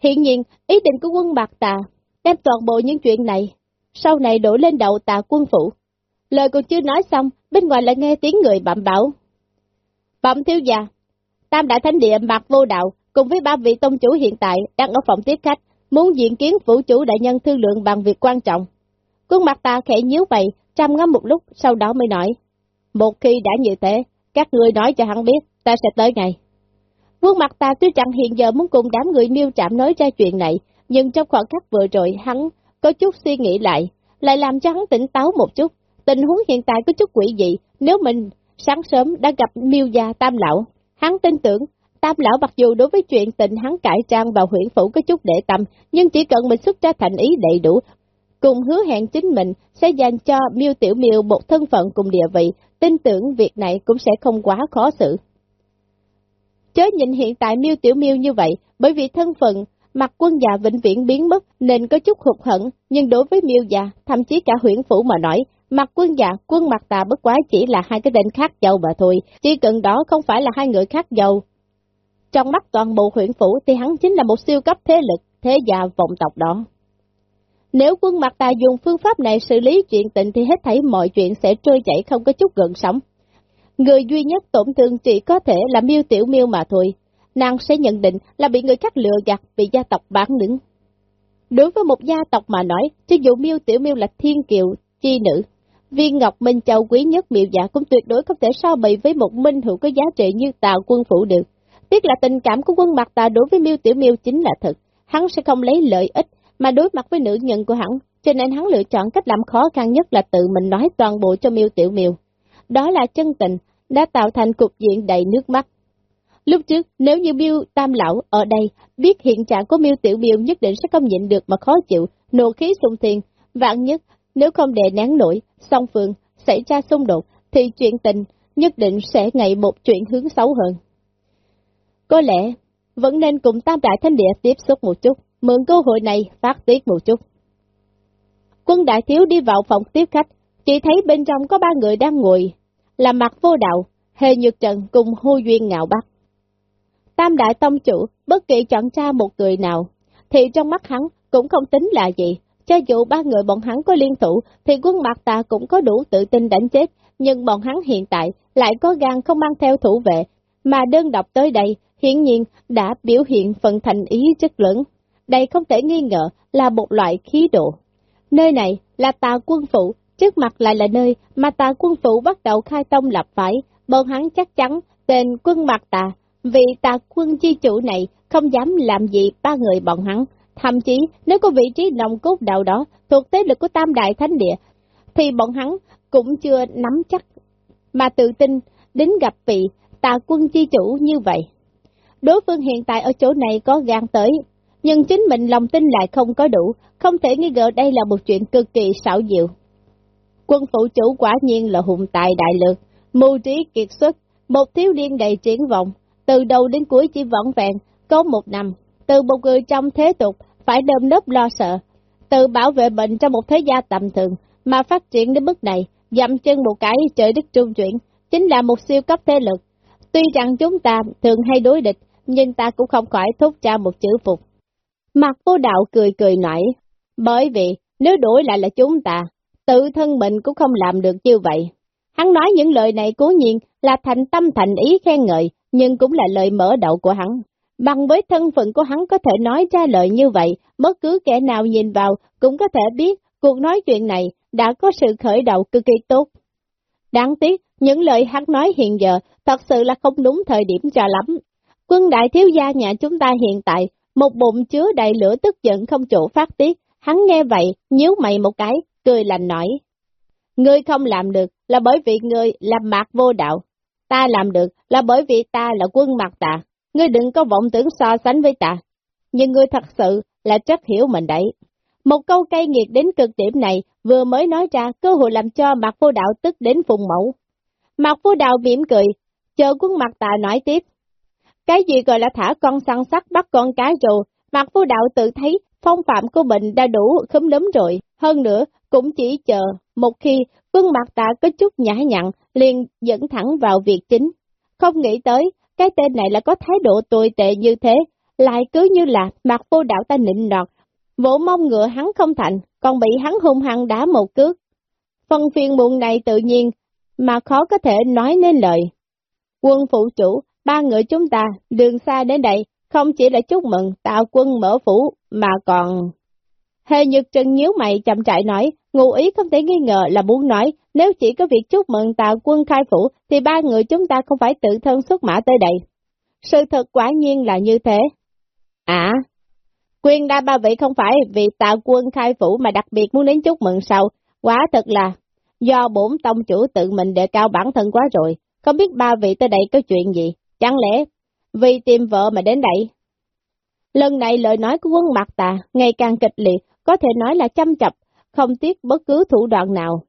Hiện nhiên, ý định của quân bạc tà, đem toàn bộ những chuyện này, sau này đổ lên đầu tà quân phủ. Lời còn chưa nói xong, bên ngoài lại nghe tiếng người bẩm bảo. Bẩm thiếu gia, Tam Đại Thánh Địa Mạc Vô Đạo, cùng với ba vị tông chủ hiện tại đang ở phòng tiếp khách, muốn diện kiến vũ chủ đại nhân thương lượng bằng việc quan trọng. Quân mặt ta khẽ nhíu mày chăm ngắm một lúc, sau đó mới nói. Một khi đã như thế, các người nói cho hắn biết, ta sẽ tới ngày. Quân mặt ta tuy rằng hiện giờ muốn cùng đám người miêu trạm nói ra chuyện này, nhưng trong khoảng khắc vừa rồi hắn có chút suy nghĩ lại, lại làm cho hắn tỉnh táo một chút. Tình huống hiện tại có chút quỷ dị, nếu mình sáng sớm đã gặp miêu gia tam lão, hắn tin tưởng, tam lão mặc dù đối với chuyện tình hắn cải trang vào huyện phủ có chút để tâm, nhưng chỉ cần mình xuất ra thành ý đầy đủ, cùng hứa hẹn chính mình sẽ dành cho miêu tiểu miêu một thân phận cùng địa vị, tin tưởng việc này cũng sẽ không quá khó xử. Chớ nhìn hiện tại miêu tiểu miêu như vậy, bởi vì thân phận, mặt quân già vĩnh viễn biến mất nên có chút hụt hận, nhưng đối với miêu già, thậm chí cả huyện phủ mà nói, Mặt quân dạ, quân mặt tà bất quá chỉ là hai cái tên khác giàu mà thôi, chỉ cần đó không phải là hai người khác giàu. Trong mắt toàn bộ huyện phủ thì hắn chính là một siêu cấp thế lực, thế gia vọng tộc đó. Nếu quân mặt tà dùng phương pháp này xử lý chuyện tình thì hết thảy mọi chuyện sẽ trôi chảy không có chút gần sống. Người duy nhất tổn thương chỉ có thể là miêu tiểu miêu mà thôi. Nàng sẽ nhận định là bị người khác lừa gạt, bị gia tộc bán đứng. Đối với một gia tộc mà nói, cho dù miêu tiểu miêu là thiên kiều, chi nữ, viên ngọc minh châu quý nhất Miệu giả cũng tuyệt đối không thể so bì với một minh hữu có giá trị như tào quân phủ được. Tiếc là tình cảm của quân mặt tà đối với miêu tiểu miêu chính là thật, hắn sẽ không lấy lợi ích mà đối mặt với nữ nhân của hắn, cho nên hắn lựa chọn cách làm khó khăn nhất là tự mình nói toàn bộ cho miêu tiểu miêu. Đó là chân tình, đã tạo thành cục diện đầy nước mắt. Lúc trước, nếu như miêu tam lão ở đây biết hiện trạng của miêu tiểu miêu nhất định sẽ không nhịn được mà khó chịu, nộ khí sung thiên, vạn nhất, nếu không để nén nổi, song phương, xảy ra xung đột, thì chuyện tình nhất định sẽ ngày một chuyện hướng xấu hơn. Có lẽ, vẫn nên cùng Tam Đại Thánh Địa tiếp xúc một chút, mượn cơ hội này phát tiết một chút. Quân Đại Thiếu đi vào phòng tiếp khách, chỉ thấy bên trong có ba người đang ngồi, là mặt vô đạo, hề nhược trần cùng hô duyên ngạo bắc. Tam Đại Tông Chủ, bất kỳ chọn ra một người nào, thì trong mắt hắn cũng không tính là gì, cho dù ba người bọn hắn có liên thủ, thì quân mặt tà cũng có đủ tự tin đánh chết, nhưng bọn hắn hiện tại lại có gan không mang theo thủ vệ, mà đơn độc tới đây, hiển nhiên đã biểu hiện phần thành ý chất lớn. Đây không thể nghi ngờ là một loại khí độ. Nơi này là tà quân phủ, trước mặt lại là nơi mà tà quân phủ bắt đầu khai tông lập phái, bọn hắn chắc chắn tên quân mặt tà, vì tà quân chi chủ này không dám làm gì ba người bọn hắn, thậm chí nếu có vị trí nòng cốt đạo đó thuộc thế lực của Tam Đại Thánh Địa, thì bọn hắn cũng chưa nắm chắc, mà tự tin đến gặp vị tà quân chi chủ như vậy. Đối phương hiện tại ở chỗ này có gan tới, nhưng chính mình lòng tin lại không có đủ, không thể nghi ngờ đây là một chuyện cực kỳ xảo diệu. Quân phụ chủ quả nhiên là hùng tài đại lược, mưu trí kiệt xuất, một thiếu niên đầy triển vọng, từ đầu đến cuối chỉ vỏn vẹn, có một năm, từ một người trong thế tục, phải đơm nớp lo sợ, từ bảo vệ bệnh trong một thế gia tầm thường, mà phát triển đến mức này, dậm chân một cái trời đất trung chuyển, chính là một siêu cấp thế lực. Tuy rằng chúng ta thường hay đối địch, nhưng ta cũng không khỏi thúc ra một chữ phục. Mặt vô đạo cười cười nói, bởi vì nếu đổi lại là chúng ta, tự thân mình cũng không làm được như vậy. Hắn nói những lời này cố nhiên là thành tâm thành ý khen ngợi, nhưng cũng là lời mở đầu của hắn. Bằng với thân phận của hắn có thể nói ra lời như vậy, bất cứ kẻ nào nhìn vào cũng có thể biết cuộc nói chuyện này đã có sự khởi đầu cực kỳ tốt. Đáng tiếc, những lời hắn nói hiện giờ thật sự là không đúng thời điểm cho lắm. Quân đại thiếu gia nhà chúng ta hiện tại, một bụng chứa đầy lửa tức giận không chỗ phát tiết, hắn nghe vậy, nhíu mày một cái, cười lành nói. Ngươi không làm được là bởi vì ngươi làm mạc vô đạo, ta làm được là bởi vì ta là quân mạc tà, ngươi đừng có vọng tưởng so sánh với ta, nhưng ngươi thật sự là rất hiểu mình đấy. Một câu cay nghiệt đến cực điểm này vừa mới nói ra cơ hội làm cho mặt vô đạo tức đến phùng mẫu. Mặt vô đạo mỉm cười, chờ quân mặt tà nói tiếp. Cái gì gọi là thả con săn sắt bắt con cái rồi, mặt vô đạo tự thấy phong phạm của mình đã đủ khấm đấm rồi. Hơn nữa, cũng chỉ chờ, một khi quân mặt tà có chút nhã nhặn, liền dẫn thẳng vào việc chính. Không nghĩ tới, cái tên này là có thái độ tồi tệ như thế, lại cứ như là mặt vô đạo ta nịnh nọt, vỗ mông ngựa hắn không thành, còn bị hắn hung hăng đá một cước. Phần phiền muộn này tự nhiên, mà khó có thể nói nên lời. Quân phụ chủ, ba người chúng ta, đường xa đến đây, không chỉ là chúc mừng tạo quân mở phủ, mà còn... Hề Nhược Trần nhíu mày chậm trại nói, ngụ ý không thể nghi ngờ là muốn nói, nếu chỉ có việc chúc mừng tạo quân khai phủ, thì ba người chúng ta không phải tự thân xuất mã tới đây. Sự thật quả nhiên là như thế. À, quyền đa ba vị không phải vì tạo quân khai phủ mà đặc biệt muốn đến chúc mừng sau, Quá thật là do bổn tông chủ tự mình đề cao bản thân quá rồi, không biết ba vị tới đây có chuyện gì, chẳng lẽ vì tìm vợ mà đến đây? Lần này lời nói của quân mặt tà ngày càng kịch liệt, có thể nói là chăm chập, không tiếc bất cứ thủ đoạn nào.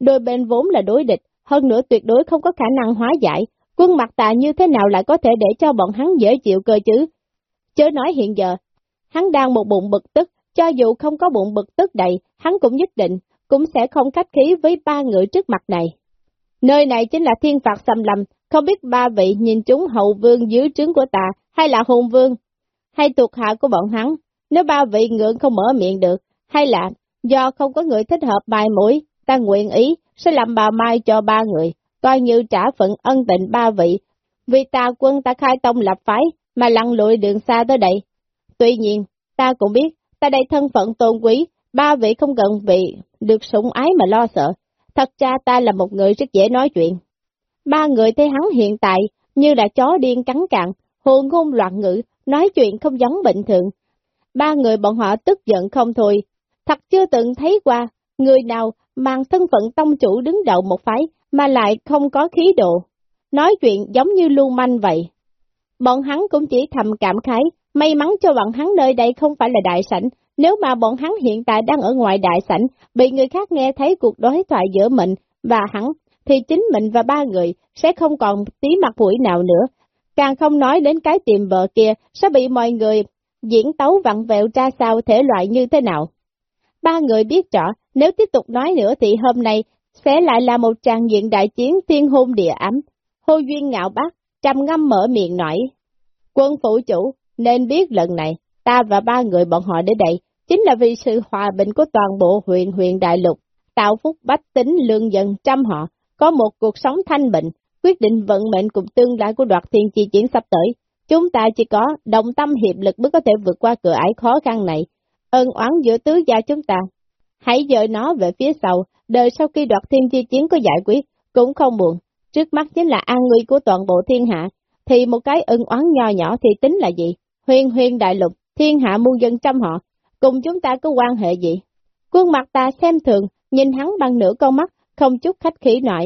Đôi bên vốn là đối địch, hơn nữa tuyệt đối không có khả năng hóa giải, quân mặt tà như thế nào lại có thể để cho bọn hắn dễ chịu cơ chứ? Chớ nói hiện giờ, hắn đang một bụng bực tức, cho dù không có bụng bực tức đầy, hắn cũng nhất định cũng sẽ không khách khí với ba người trước mặt này. Nơi này chính là thiên phạt xâm lầm, không biết ba vị nhìn chúng hậu vương dưới trướng của ta, hay là hùng vương, hay thuộc hạ của bọn hắn. Nếu ba vị ngưỡng không mở miệng được, hay là do không có người thích hợp bài mũi, ta nguyện ý sẽ làm bà mai cho ba người, coi như trả phận ân tình ba vị. Vì ta quân ta khai tông lập phái, mà lặn lội đường xa tới đây. Tuy nhiên, ta cũng biết, ta đây thân phận tôn quý, ba vị không cần vị, được sủng ái mà lo sợ. Thật ra ta là một người rất dễ nói chuyện. Ba người thấy hắn hiện tại, như là chó điên cắn cạn, hồn ngôn loạn ngữ, nói chuyện không giống bình thường. Ba người bọn họ tức giận không thôi, thật chưa từng thấy qua, người nào mang thân phận tông chủ đứng đầu một phái, mà lại không có khí độ. Nói chuyện giống như lưu manh vậy. Bọn hắn cũng chỉ thầm cảm khái, may mắn cho bọn hắn nơi đây không phải là đại sảnh, nếu mà bọn hắn hiện tại đang ở ngoài đại sảnh, bị người khác nghe thấy cuộc đối thoại giữa mình và hắn, thì chính mình và ba người sẽ không còn tí mặt mũi nào nữa. Càng không nói đến cái tiệm vợ kia sẽ bị mọi người diễn tấu vặn vẹo ra sao thể loại như thế nào. Ba người biết rõ, nếu tiếp tục nói nữa thì hôm nay sẽ lại là một tràng diện đại chiến thiên hôn địa ấm. Hô duyên ngạo bác, trầm ngâm mở miệng nói. Quân phụ chủ, nên biết lần này, ta và ba người bọn họ đến đây, chính là vì sự hòa bình của toàn bộ huyện huyện đại lục, tạo phúc bách tính lương dân trăm họ, có một cuộc sống thanh bình, quyết định vận mệnh cùng tương lai của đoạt thiên chi chiến sắp tới. Chúng ta chỉ có đồng tâm hiệp lực mới có thể vượt qua cửa ải khó khăn này. Ân oán giữa tứ gia chúng ta. Hãy dời nó về phía sau, đời sau khi đoạt thiên chi chiến có giải quyết, cũng không buồn. Trước mắt chính là an nguy của toàn bộ thiên hạ, thì một cái ân oán nho nhỏ thì tính là gì? Huyền huyền đại lục, thiên hạ muôn dân trăm họ, cùng chúng ta có quan hệ gì? Quân mặt ta xem thường, nhìn hắn bằng nửa con mắt, không chút khách khí nổi.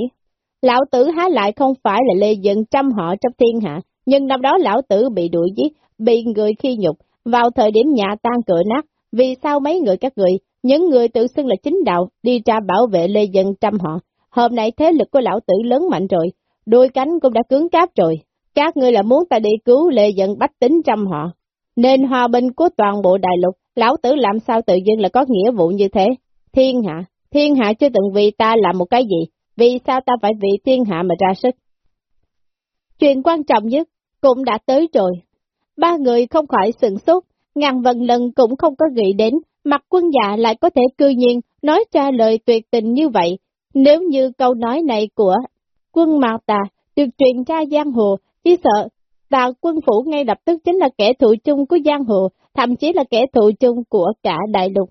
Lão tử há lại không phải là lê dân trăm họ trong thiên hạ, nhưng năm đó lão tử bị đuổi giết, bị người khi nhục, vào thời điểm nhà tan cửa nát, vì sao mấy người các người, những người tự xưng là chính đạo, đi ra bảo vệ lê dân trăm họ, hôm nay thế lực của lão tử lớn mạnh rồi, đôi cánh cũng đã cứng cáp rồi, các ngươi là muốn ta đi cứu lê dân bách tính trăm họ, nên hòa bình của toàn bộ đại lục, lão tử làm sao tự dưng là có nghĩa vụ như thế? Thiên hạ, thiên hạ chưa từng vì ta làm một cái gì, vì sao ta phải vì thiên hạ mà ra sức? Chuyện quan trọng nhất cũng đã tới rồi. Ba người không khỏi sừng sốt, ngàn vần lần cũng không có nghĩ đến, mặt quân dạ lại có thể cư nhiên nói ra lời tuyệt tình như vậy. Nếu như câu nói này của quân Mạc Tà được truyền ra giang hồ, chỉ sợ và quân phủ ngay lập tức chính là kẻ thù chung của giang hồ, thậm chí là kẻ thù chung của cả đại lục.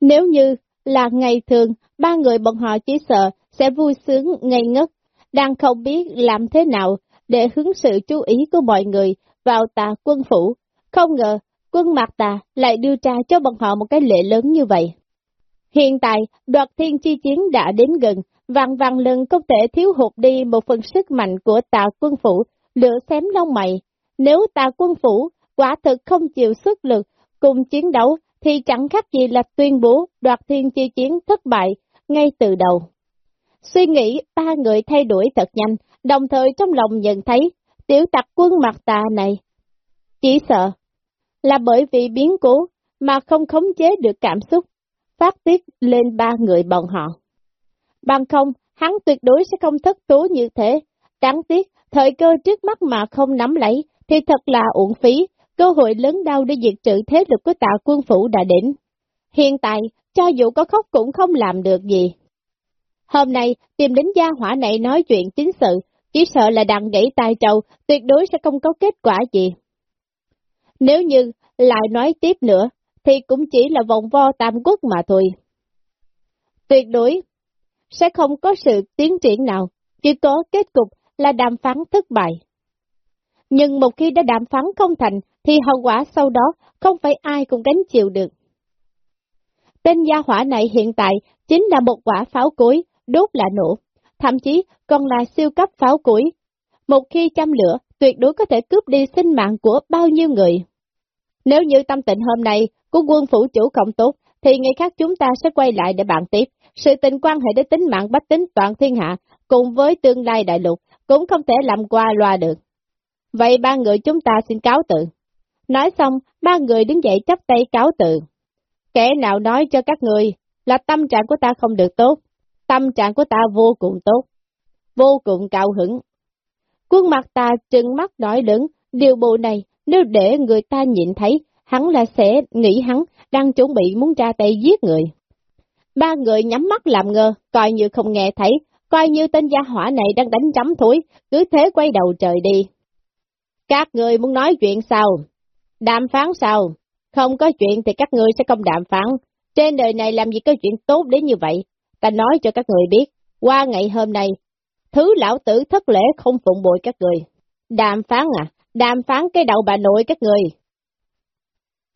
Nếu như là ngày thường, ba người bọn họ chỉ sợ sẽ vui sướng ngây ngất, đang không biết làm thế nào để hướng sự chú ý của mọi người vào tà quân phủ. Không ngờ, quân mạc tà lại đưa ra cho bọn họ một cái lệ lớn như vậy. Hiện tại, đoạt thiên chi chiến đã đến gần, vàng vàng lần không thể thiếu hụt đi một phần sức mạnh của tà quân phủ, lửa xém lông mày. Nếu tà quân phủ quả thực không chịu sức lực cùng chiến đấu, thì chẳng khác gì là tuyên bố đoạt thiên chi chiến thất bại ngay từ đầu. Suy nghĩ ba người thay đổi thật nhanh, đồng thời trong lòng nhận thấy tiểu tặc quân mặt tà này chỉ sợ là bởi vì biến cố mà không khống chế được cảm xúc, phát tiết lên ba người bọn họ. Bằng không, hắn tuyệt đối sẽ không thất tố như thế. Đáng tiếc, thời cơ trước mắt mà không nắm lấy, thì thật là uổng phí, cơ hội lớn đau để diệt trừ thế lực của tạ quân phủ đã đến. Hiện tại, cho dù có khóc cũng không làm được gì. Hôm nay, tìm đến gia hỏa này nói chuyện chính sự, chỉ sợ là đằng gãy tai trầu, tuyệt đối sẽ không có kết quả gì. Nếu như lại nói tiếp nữa, thì cũng chỉ là vòng vo tam quốc mà thôi. Tuyệt đối sẽ không có sự tiến triển nào, chỉ có kết cục là đàm phán thất bại. Nhưng một khi đã đàm phán không thành, thì hậu quả sau đó không phải ai cũng gánh chịu được. Tên gia hỏa này hiện tại chính là một quả pháo cối, đốt là nổ, thậm chí còn là siêu cấp pháo cối. Một khi châm lửa, tuyệt đối có thể cướp đi sinh mạng của bao nhiêu người. Nếu như tâm tình hôm nay của quân phủ chủ không tốt, thì ngày khác chúng ta sẽ quay lại để bàn tiếp. Sự tình quan hệ đến tính mạng bách tính toàn thiên hạ, cùng với tương lai đại lục, cũng không thể làm qua loa được. Vậy ba người chúng ta xin cáo tự. Nói xong, ba người đứng dậy chấp tay cáo tự. Kẻ nào nói cho các người là tâm trạng của ta không được tốt, tâm trạng của ta vô cùng tốt, vô cùng cao hứng. Quân mặt ta trừng mắt nổi đứng, điều bộ này nếu để người ta nhìn thấy, hắn là sẽ nghĩ hắn đang chuẩn bị muốn ra tay giết người. Ba người nhắm mắt làm ngơ, coi như không nghe thấy, coi như tên gia hỏa này đang đánh chấm thối, cứ thế quay đầu trời đi. Các người muốn nói chuyện sao? Đàm phán sao? Không có chuyện thì các người sẽ không đàm phán. Trên đời này làm gì có chuyện tốt đến như vậy? Ta nói cho các người biết, qua ngày hôm nay, thứ lão tử thất lễ không phụng bội các người. Đàm phán à? Đàm phán cái đầu bà nội các người.